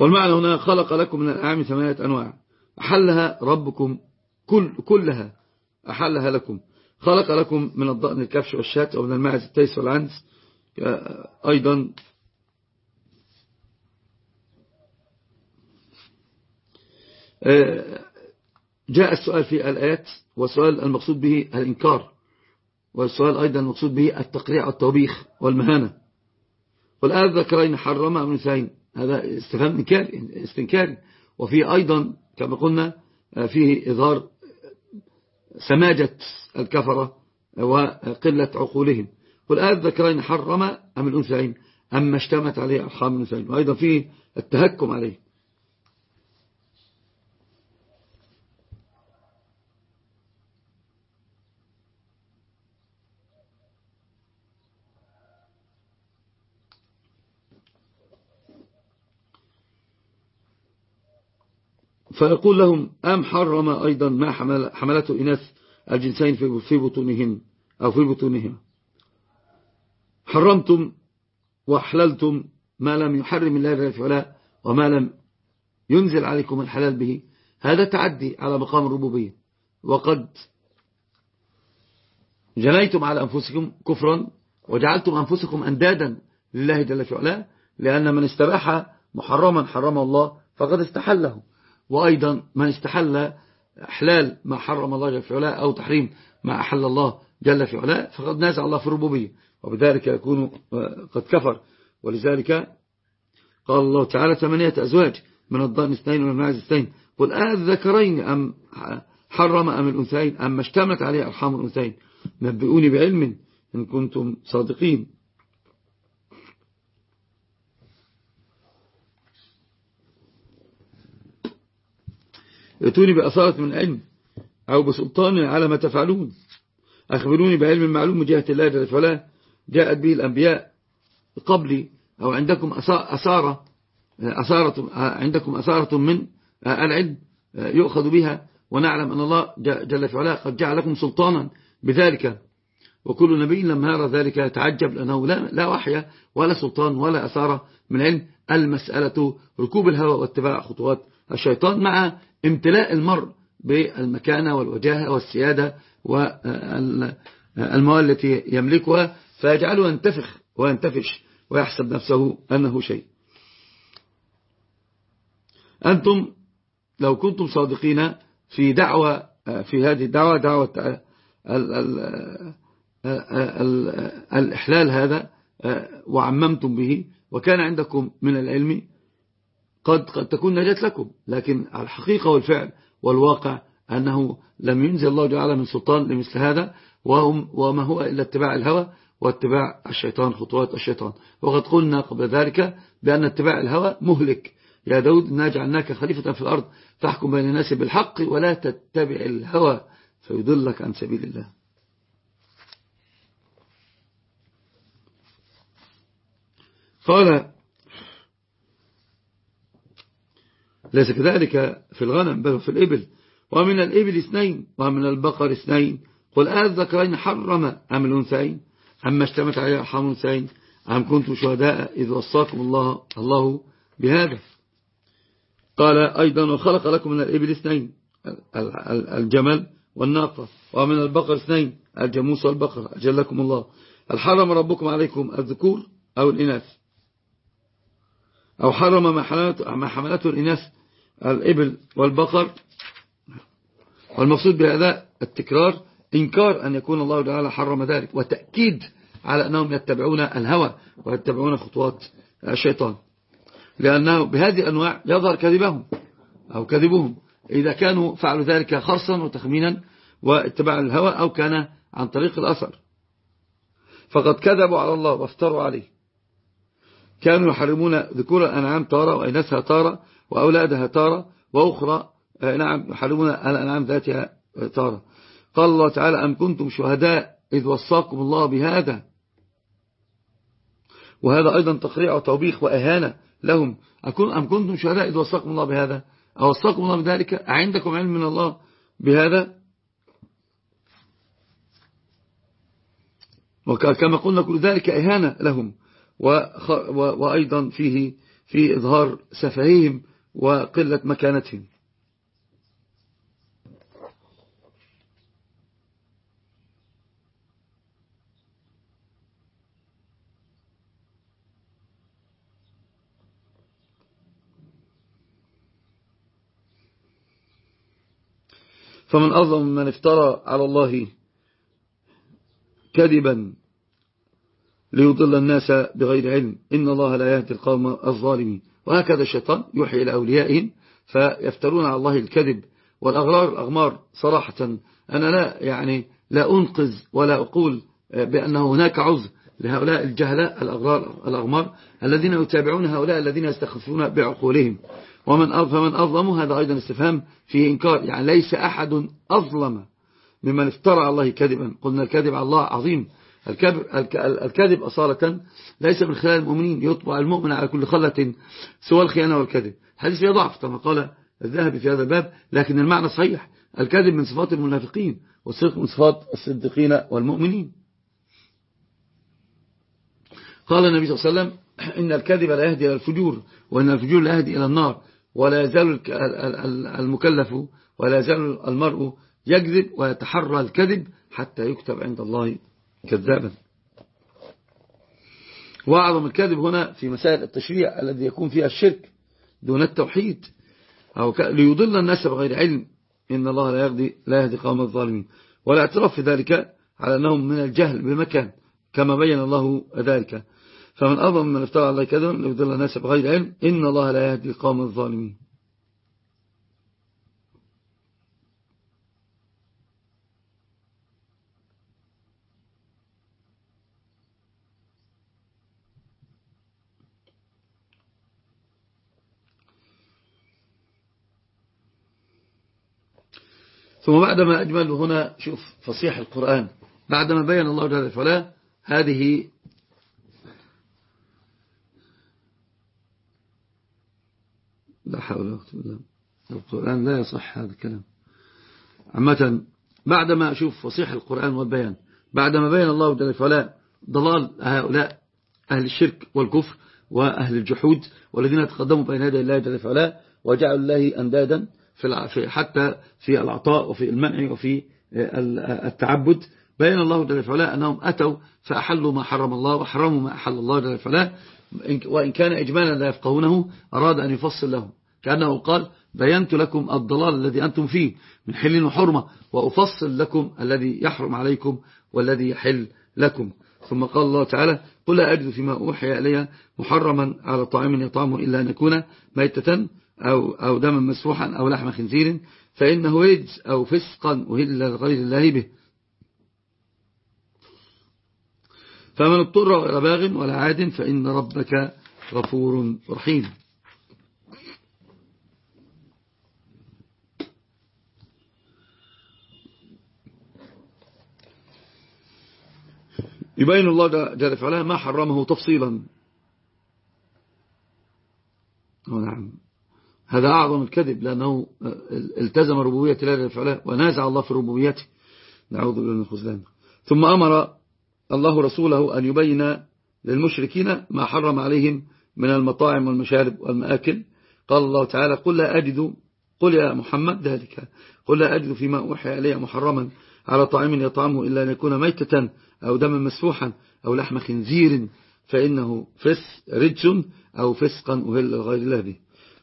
Speaker 1: والمعنى هنا خلق لكم من الأعام ثمانية أنواع. أحلها ربكم كل كلها. أحلها لكم. خلق لكم من الضأن الكبش والشاة ومن الماعز التيس والعنز. أيضا جاء السؤال في الآيات والسؤال المقصود به الإنكار والسؤال أيضا المقصود به التقريع والتوبيخ والمهانة. والآيات ذكرين حرم من ثين هذا استفهام استنكاري وفي أيضا كما قلنا فيه إظهار سماجة الكفرة وقلة عقولهم. والآية ذكرين حرم أم الأنثيين؟ أما اشتمت عليه أرحام الأنثيين؟ وأيضا فيه التهكم عليه. فيقول لهم أم حرم أيضا ما حملته إناث الجنسين في بطونهن أو في بطونهما؟ حرمتم وأحللتم ما لم يحرم الله جل وعلا وما لم ينزل عليكم الحلال به. هذا تعدي على مقام الربوبية. وقد جنيتم على أنفسكم كفرا وجعلتم أنفسكم أندادا لله جل في علاه لأن من استباح محرما حرم الله فقد استحله. وأيضا من استحل إحلال ما حرم الله جل في علاه أو تحريم ما أحل الله جل في علاه فقد نازع الله في الربوبية وبذلك يكون قد كفر. ولذلك قال الله تعالى ثمانية أزواج من الضأن اثنين ومن المعز اثنين قل الذكرين أم حرم أم الأنثيين أم اشتمت عليه أرحام الأنثيين. نبئوني بعلم إن كنتم صادقين. ائتوني بأثارة من علم أو بسلطان على ما تفعلون. أخبروني بعلم معلوم جهة الله جل وعلا جاءت به الأنبياء قبلي أو عندكم أثارة أثارة عندكم أثارة من العلم يؤخذ بها ونعلم أن الله جل وعلا قد جعل لكم سلطانا بذلك. وكل نبي لما يرى ذلك تعجب لأنه لا, وحي ولا سلطان ولا أثارة من علم المسألة ركوب الهوى واتباع خطوات الشيطان مع امتلاء المرء بالمكانة والوجاهة والسيادة والموال التي يملكها فيجعله ينتفخ وينتفش ويحسب نفسه أنه شيء. أنتم لو كنتم صادقين في دعوة في هذه الدعوة دعوة الإحلال هذا وعممتم به وكان عندكم من العلم قد, قد تكون نجت لكم لكن الحقيقة والفعل والواقع أنه لم ينزل الله تعالى من سلطان لمثل هذا وهم وما هو إلا اتباع الهوى واتباع الشيطان خطوات الشيطان. وقد قلنا قبل ذلك بأن اتباع الهوى مهلك. يا داود إنا جعلناك خليفة في الأرض تحكم بين الناس بالحق ولا تتبع الهوى فيضلك عن سبيل الله. قال ليس كذلك في الغنم بل في الإبل. ومن الإبل اثنين ومن البقر اثنين. قل آذ ذكرين حرم أم الأنثيين؟ أما اشتمت عليه أرحام الأنثيين؟ أم كنتم شهداء إذ وصاكم الله الله بهذا؟ قال أيضا وخلق لكم من الإبل اثنين الجمل والناقة. ومن البقر اثنين الجاموس والبقر أجل لكم الله الحرم ربكم عليكم الذكور أو الإناث؟ أو حرم ما حملته الإناث؟ الإبل والبقر. والمقصود بهذا التكرار إنكار أن يكون الله تعالى حرم ذلك وتأكيد على أنهم يتبعون الهوى ويتبعون خطوات الشيطان. لأنه بهذه الأنواع يظهر كذبهم أو كذبهم إذا كانوا فعلوا ذلك خرصا وتخمينا واتباع الهوى أو كان عن طريق الأثر. فقد كذبوا على الله وافتروا عليه. كانوا يحرمون ذكور الأنعام تارة وإنسها تارة وأولادها تارة وأخرى آه، نعم يحرمون الأنعام ذاتها تارة. قال الله تعالى أم كنتم شهداء إذ وصاكم الله بهذا؟ وهذا أيضا تقريع وتوبيخ وأهانة لهم. أم كنتم شهداء إذ وصاكم الله بهذا؟ أوصاكم الله بذلك؟ عندكم علم من الله بهذا؟ وكما قلنا كل ذلك إهانة لهم. وأيضا فيه في إظهار سفههم وقلة مكانتهم. فمن أظلم من افترى على الله كذبا ليضل الناس بغير علم. إن الله لا يهدي القوم الظالمين. وهكذا الشيطان يوحي إلى أوليائهم فيفترون على الله الكذب والأغرار. الأغمار صراحة أنا لا يعني لا أنقذ ولا أقول بأن هناك عذر لهؤلاء الجهلاء الأغرار الأغمار الذين يتابعون هؤلاء الذين يستخفون بعقولهم. ومن فمن أظلم هذا أيضا استفهام فيه إنكار يعني ليس أحد أظلم ممن افترى على الله كذبا. قلنا الكذب على الله عظيم. الكذب, أصالة ليس من خلال المؤمنين يطبع المؤمن على كل خلة سوى الخيانة والكذب. حديث فيه ضعف كما قال الذهبي في هذا الباب لكن المعنى صحيح. الكذب من صفات المنافقين والصدق من صفات الصديقين والمؤمنين. قال النبي صلى الله عليه وسلم إن الكذب لا يهدي إلى الفجور وإن الفجور لا يهدي إلى النار ولا يزال المكلف ولا يزال المرء يكذب ويتحرى الكذب حتى يكتب عند الله كذابا. وأعظم الكذب هنا في مسائل التشريع الذي يكون فيها الشرك دون التوحيد أو ليضل الناس بغير علم. إن الله لا يهدي, لا يهدي قوم الظالمين. والاعتراف في ذلك على أنهم من الجهل بمكان كما بين الله ذلك. فمن أظلم من افترى الله كذبا ليضل الناس بغير علم. إن الله لا يهدي قوم الظالمين. ثم بعدما أجمل هنا شوف فصيح القرآن بعدما بين الله جل وعلا هذه لا حول ولا قوة إلا القرآن لا يصح هذا الكلام. عامة بعدما أشوف فصيح القرآن والبيان بعدما بين الله جل وعلا ضلال هؤلاء أهل الشرك والكفر وأهل الجحود والذين تقدموا بين يدي الله جل وعلا وجعلوا الله أندادا في حتى في العطاء وفي المنع وفي التعبد. بين الله جل وعلا أنهم أتوا فأحلوا ما حرم الله وحرموا ما أحل الله جل وعلا وإن كان إجمالا لا يفقهونه أراد أن يفصل لهم. كأنه قال بينت لكم الضلال الذي أنتم فيه من حل وحرمة وأفصل لكم الذي يحرم عليكم والذي يحل لكم. ثم قال الله تعالى قل لا أجد فيما أوحي إلي محرما على طعام يطعمه إلا أن يكون ميتة أو, أو دما مسفوحا أو لحم خنزير فإنه رجز أو فسقا أهل غير الله به. فمن اضطر غير باغ ولا عاد فإن ربك غفور رحيم. يبين الله جل وعلا ما حرمه تفصيلا. نعم. هذا أعظم الكذب لأنه التزم ربوبية الله جل وعلا ونازع الله في ربوبيته. نعوذ بالله من الخزلان. ثم أمر الله رسوله أن يبين للمشركين ما حرم عليهم من المطاعم والمشارب والمآكل. قال الله تعالى قل لا أجد قل يا محمد ذلك قل لا أجد فيما أوحي إلي محرما على طعام يطعمه إلا أن يكون ميتة أو دما مسفوحا أو لحم خنزير فإنه فس رجس أو فسقا أهل غير الله به.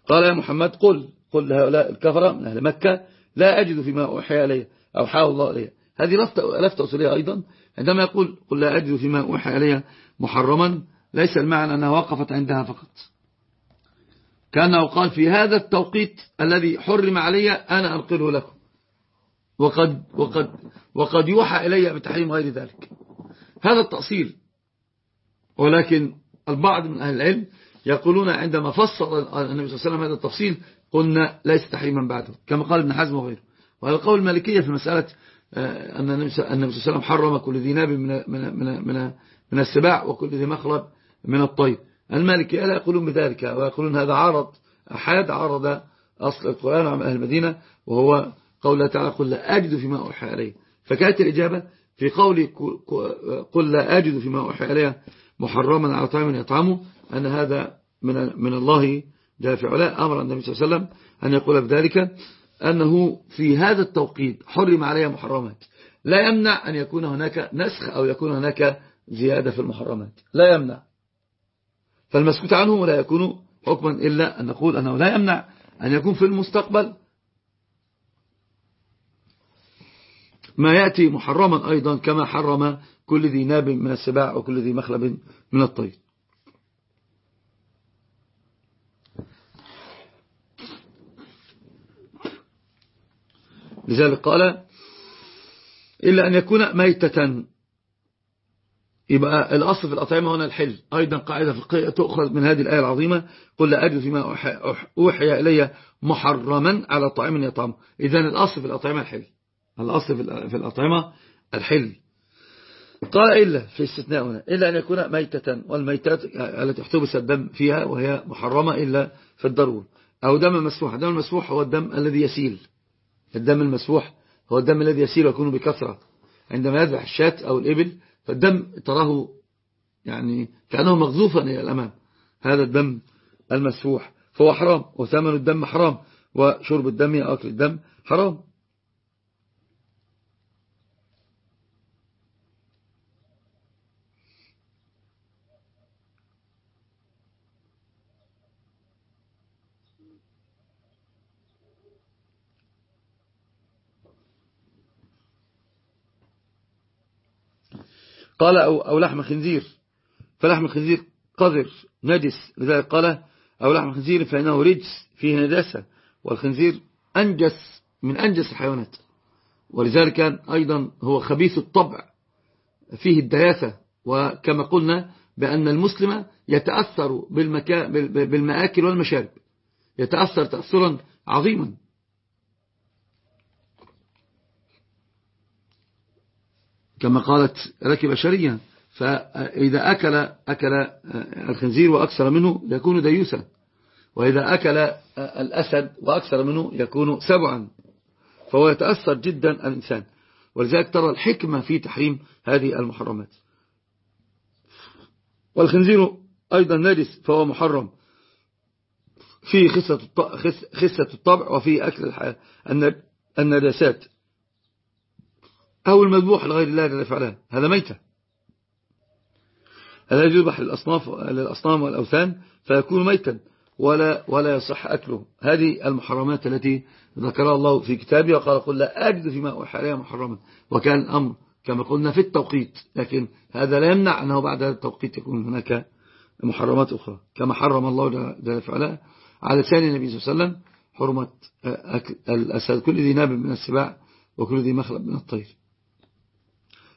Speaker 1: قال يا محمد قل قل لهؤلاء الكفرة من أهل مكة لا أجد فيما أوحي إلي أو حاول الله إلي. هذه لفتة أصولية أيضا. عندما يقول قل لا أجد فيما أوحي إلي محرما ليس المعنى أنها وقفت عندها فقط. كأنه قال في هذا التوقيت الذي حرم علي أنا أنقله لكم. وقد, وقد, وقد يوحى إلي بتحريم غير ذلك. هذا التأصيل. ولكن البعض من أهل العلم يقولون عندما فصل النبي صلى الله عليه وسلم هذا التفصيل قلنا ليس تحريما بعده كما قال ابن حزم وغيره. وهذا القول المالكية في مسألة آه، أن النبي صلى الله عليه وسلم حرم كل ذي ناب من, من, من, من, من السباع وكل ذي مخلب من الطيب المالكية لا يقولون بذلك ويقولون هذا عرض أحد عرض أصل القرآن عن أهل المدينة وهو قول الله تعالى قل لا أجد فيما أوحى عليه فكانت الإجابة في قول قل لا أجد فيما أوحى عليه محرما على طعام يطعمه أن هذا من من الله جل في علاء أمر النبي صلى الله عليه وسلم أن يقول بذلك أنه في هذا التوقيت حرم عليها محرمات. لا يمنع أن يكون هناك نسخ أو يكون هناك زيادة في المحرمات. لا يمنع. فالمسكوت عنه لا يكون حكما إلا أن نقول أنه لا يمنع أن يكون في المستقبل. ما يأتي محرما أيضا كما حرم كل ذي ناب من السباع وكل ذي مخلب من الطير. لذلك قال إلا أن يكون ميتة. يبقى الأصل في الأطعمة هنا الحل. أيضا قاعدة فقهية تؤخذ من هذه الآية العظيمة. قل لا أجد فيما أوحي إلي محرما على طعام يطعم إذن الأصل في الأطعمة الحل. الأصل في الأطعمة الحل. قال إلا في استثناء هنا إلا أن يكون ميتة. والميتات التي احتبس الدم فيها وهي محرمة إلا في الضرور أو دم مسفوح الدم المسفوح هو الدم الذي يسيل. الدم المسفوح هو الدم الذي يسيل ويكون بكثرة. عندما يذبح الشاة أو الإبل فالدم تراه يعني كأنه مغزوفا إلى الأمام. هذا الدم المسفوح فهو حرام وثمن الدم حرام وشرب الدم أو أكل الدم حرام. قال أو, أو لحم خنزير. فلحم الخنزير قذر نجس. لذلك قال أو لحم الخنزير فإنه رجس فيه نجاسة. والخنزير أنجس من أنجس الحيوانات. ولذلك أيضا هو خبيث الطبع فيه الدياثة وكما قلنا بأن المسلم يتأثر بالمآكل والمشارب. يتأثر تأثرا عظيما. كما قالت ركب شريا فإذا أكل أكل الخنزير وأكثر منه يكون ديوسا وإذا أكل الأسد وأكثر منه يكون سبعا فهو يتأثر جدا الإنسان. ولذلك ترى الحكمة في تحريم هذه المحرمات. والخنزير أيضا نجس فهو محرم. فيه خسة الطبع وفيه أكل النجاسات. أو المذبوح لغير الله جل فعلا هذا ميتة. هذا يذبح للأصناف للأصنام والأوثان فيكون ميتا. ولا ولا يصح أكله. هذه المحرمات التي ذكرها الله في كتابه وقال قل لا أجد فيما أوحى عليها محرما. وكان الأمر كما قلنا في التوقيت. لكن هذا لا يمنع أنه بعد هذا التوقيت يكون هناك محرمات أخرى. كما حرم الله جل فعلا على لسان النبي صلى الله عليه وسلم حرمة الأسد. كل ذي ناب من السباع وكل ذي مخلب من الطير.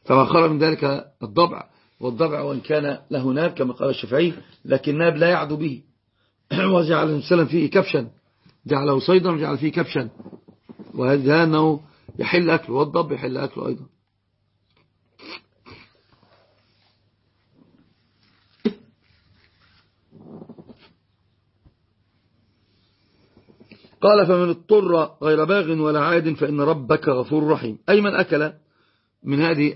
Speaker 1: فما خرج من ذلك الضبع والضبع وإن كان له ناب كما قال الشافعي لكن ناب لا يعدو به. وجعل النبي فيه كبشا جعله صيدا وجعل فيه كبشا. وهذا أنه يحل أكله والضب يحل أكله أيضا. قال فمن اضطر غير باغ ولا عاد فإن ربك غفور رحيم. أي من أكل من هذه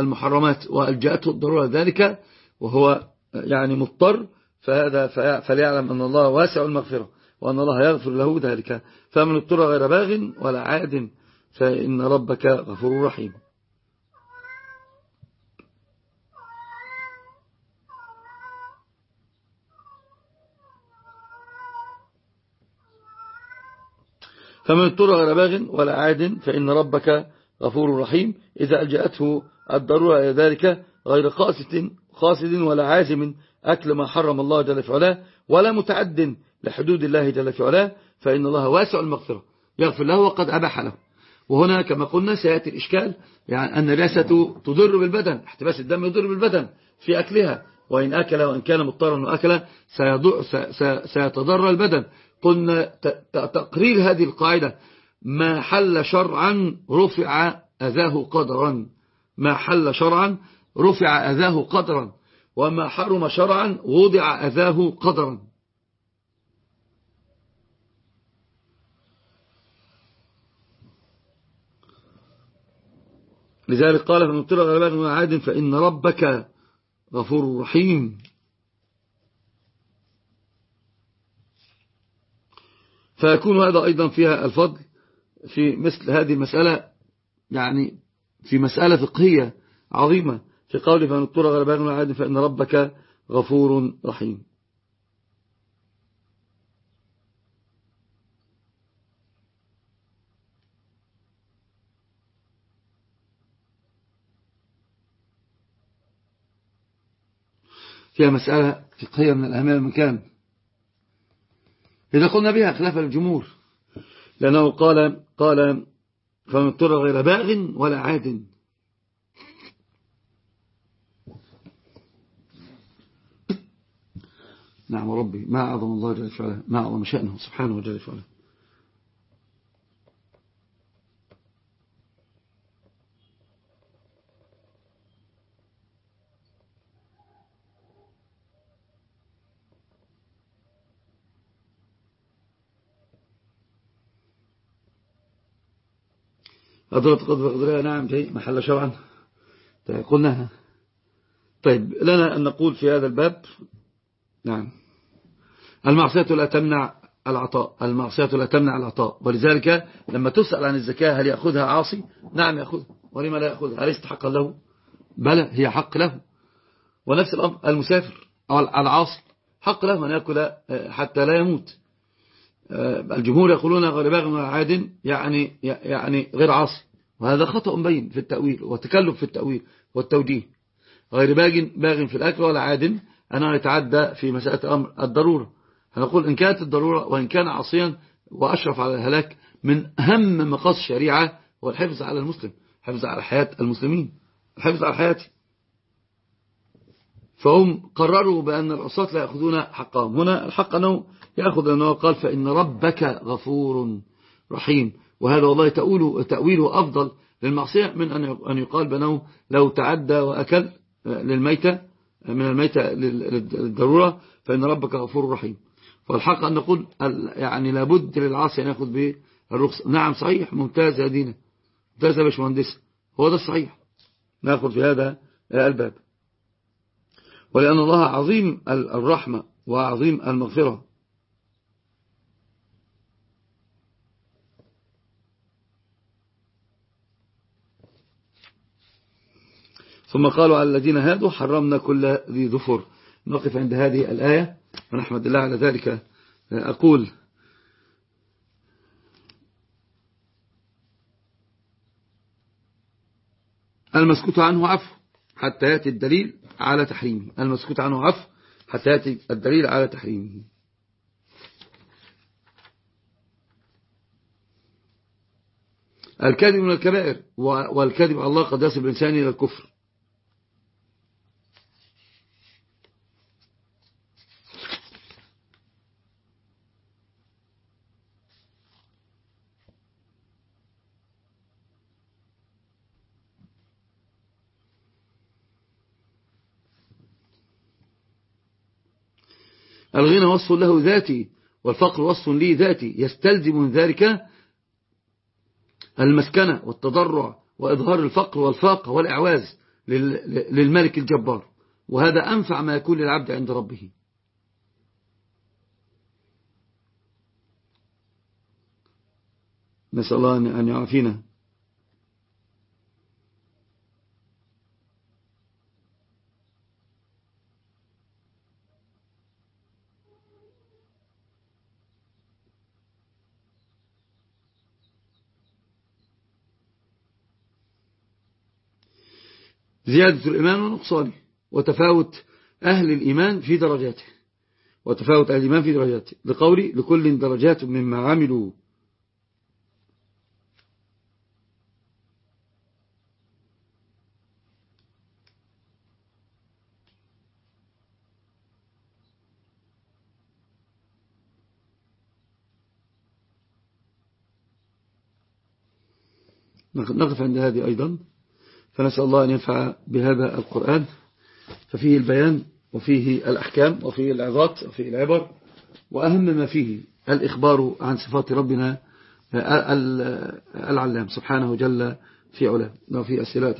Speaker 1: المحرمات وألجأته الضرورة ذلك وهو يعني مضطر فهذا فليعلم أن الله واسع المغفرة وأن الله يغفر له ذلك. فمن اضطر غير باغ ولا عاد فإن ربك غفور رحيم. فمن اضطر غير باغ ولا عاد فإن ربك غفور رحيم. إذا ألجأته الضرورة إلى ذلك غير قاصد, قاصد ولا عازم أكل ما حرم الله جل في ولا متعد لحدود الله جل في فإن الله واسع المغفرة. يغفر له وقد أباح له. وهنا كما قلنا سيأتي الإشكال يعني أن النجاسة تضر بالبدن احتباس الدم يضر بالبدن في أكلها. وإن أكل وإن كان مضطرا وأكل سيتضرر البدن. قلنا تقرير هذه القاعدة ما حل شرعا رفع أذاه قدرا. ما حل شرعا رفع أذاه قدرا. وما حرم شرعا وضع أذاه قدرا. لذلك قال فمن طلع غلبان وعاد فإن ربك غفور رحيم. فيكون هذا أيضا فيها الفضل. في مثل هذه المسألة يعني في مسألة فقهية عظيمة في قول فأن اضطر غلبان وعاد فإن ربك غفور رحيم. فيها مسألة فقهية من الأهمية المكان إذا قلنا بها خلاف الجمهور لأنه قال قال فمن اضطر غير باغ ولا عاد. نعم ربي ما أعظم الله جل وعلا ما أعظم شأنه سبحانه وجل وعلا. أضرت قد بقدرها نعم جاي محل شرعا. طيب قلناها طيب لنا أن نقول في هذا الباب نعم. المعصية لا تمنع العطاء المعصية لا تمنع العطاء. ولذلك لما تسأل عن الزكاة هل يأخذها عاصي؟ نعم يأخذها. ولما لا يأخذها؟ أليست حقا له؟ بلى هي حق له. ونفس الأمر المسافر العاصي حق له أن يأكل حتى لا يموت. الجمهور يقولون غير باغ عاد يعني يعني غير عاصي. وهذا خطأ بين في التأويل وتكلف في التأويل والتوجيه. غير باغ باغ في الأكل ولا عاد أنه يتعدى في مسألة أمر الضرورة. هنقول إن كانت الضرورة وإن كان عصيا وأشرف على الهلاك من أهم مقاصد الشريعة هو الحفظ على المسلم الحفظ على حياة المسلمين الحفظ على حياته فهم قرروا بأن العصاة لا يأخذون حقهم. هنا الحق أنه يأخذ أنه قال فإن ربك غفور رحيم. وهذا والله تأويله, تأويله أفضل للمعصية من أن يقال بأنه لو تعدى وأكل للميتة من الميتة للضرورة فإن ربك غفور رحيم. فالحق أن نقول يعني لابد للعاصي أن يأخذ به الرخصة نعم صحيح ممتاز يا دينا ممتاز يا باشمهندس. هو ده الصحيح. نأخذ في هذا الباب. ولأن الله عظيم الرحمة وعظيم المغفرة. ثم قالوا على الذين هادوا حرمنا كل ذي ظفر. نقف عند هذه الآية ونحمد الله على ذلك. أقول المسكوت عنه عفو حتى يأتي الدليل على تحريمه. المسكوت عنه عفو حتى يأتي الدليل على تحريمه. الكذب من الكبائر والكذب على الله قد يصل الإنسان إلى الكفر. الغنى وصف له ذاتي والفقر وصف لي ذاتي. يستلزم من ذلك المسكنة والتضرع وإظهار الفقر والفاقة والإعواز للملك الجبار. وهذا أنفع ما يكون للعبد عند ربه. نسأل الله أن يعافينا. زيادة الإيمان ونقصانه وتفاوت أهل الإيمان في درجاته. وتفاوت أهل الإيمان في درجاته. لقولي لكل درجات مما عملوا. نقف عند هذه أيضا. فنسأل الله أن ينفع بهذا القرآن. ففيه البيان وفيه الأحكام وفيه العظات وفيه العبر. وأهم ما فيه الإخبار عن صفات ربنا العلام سبحانه جل في علاه وفي أسئلته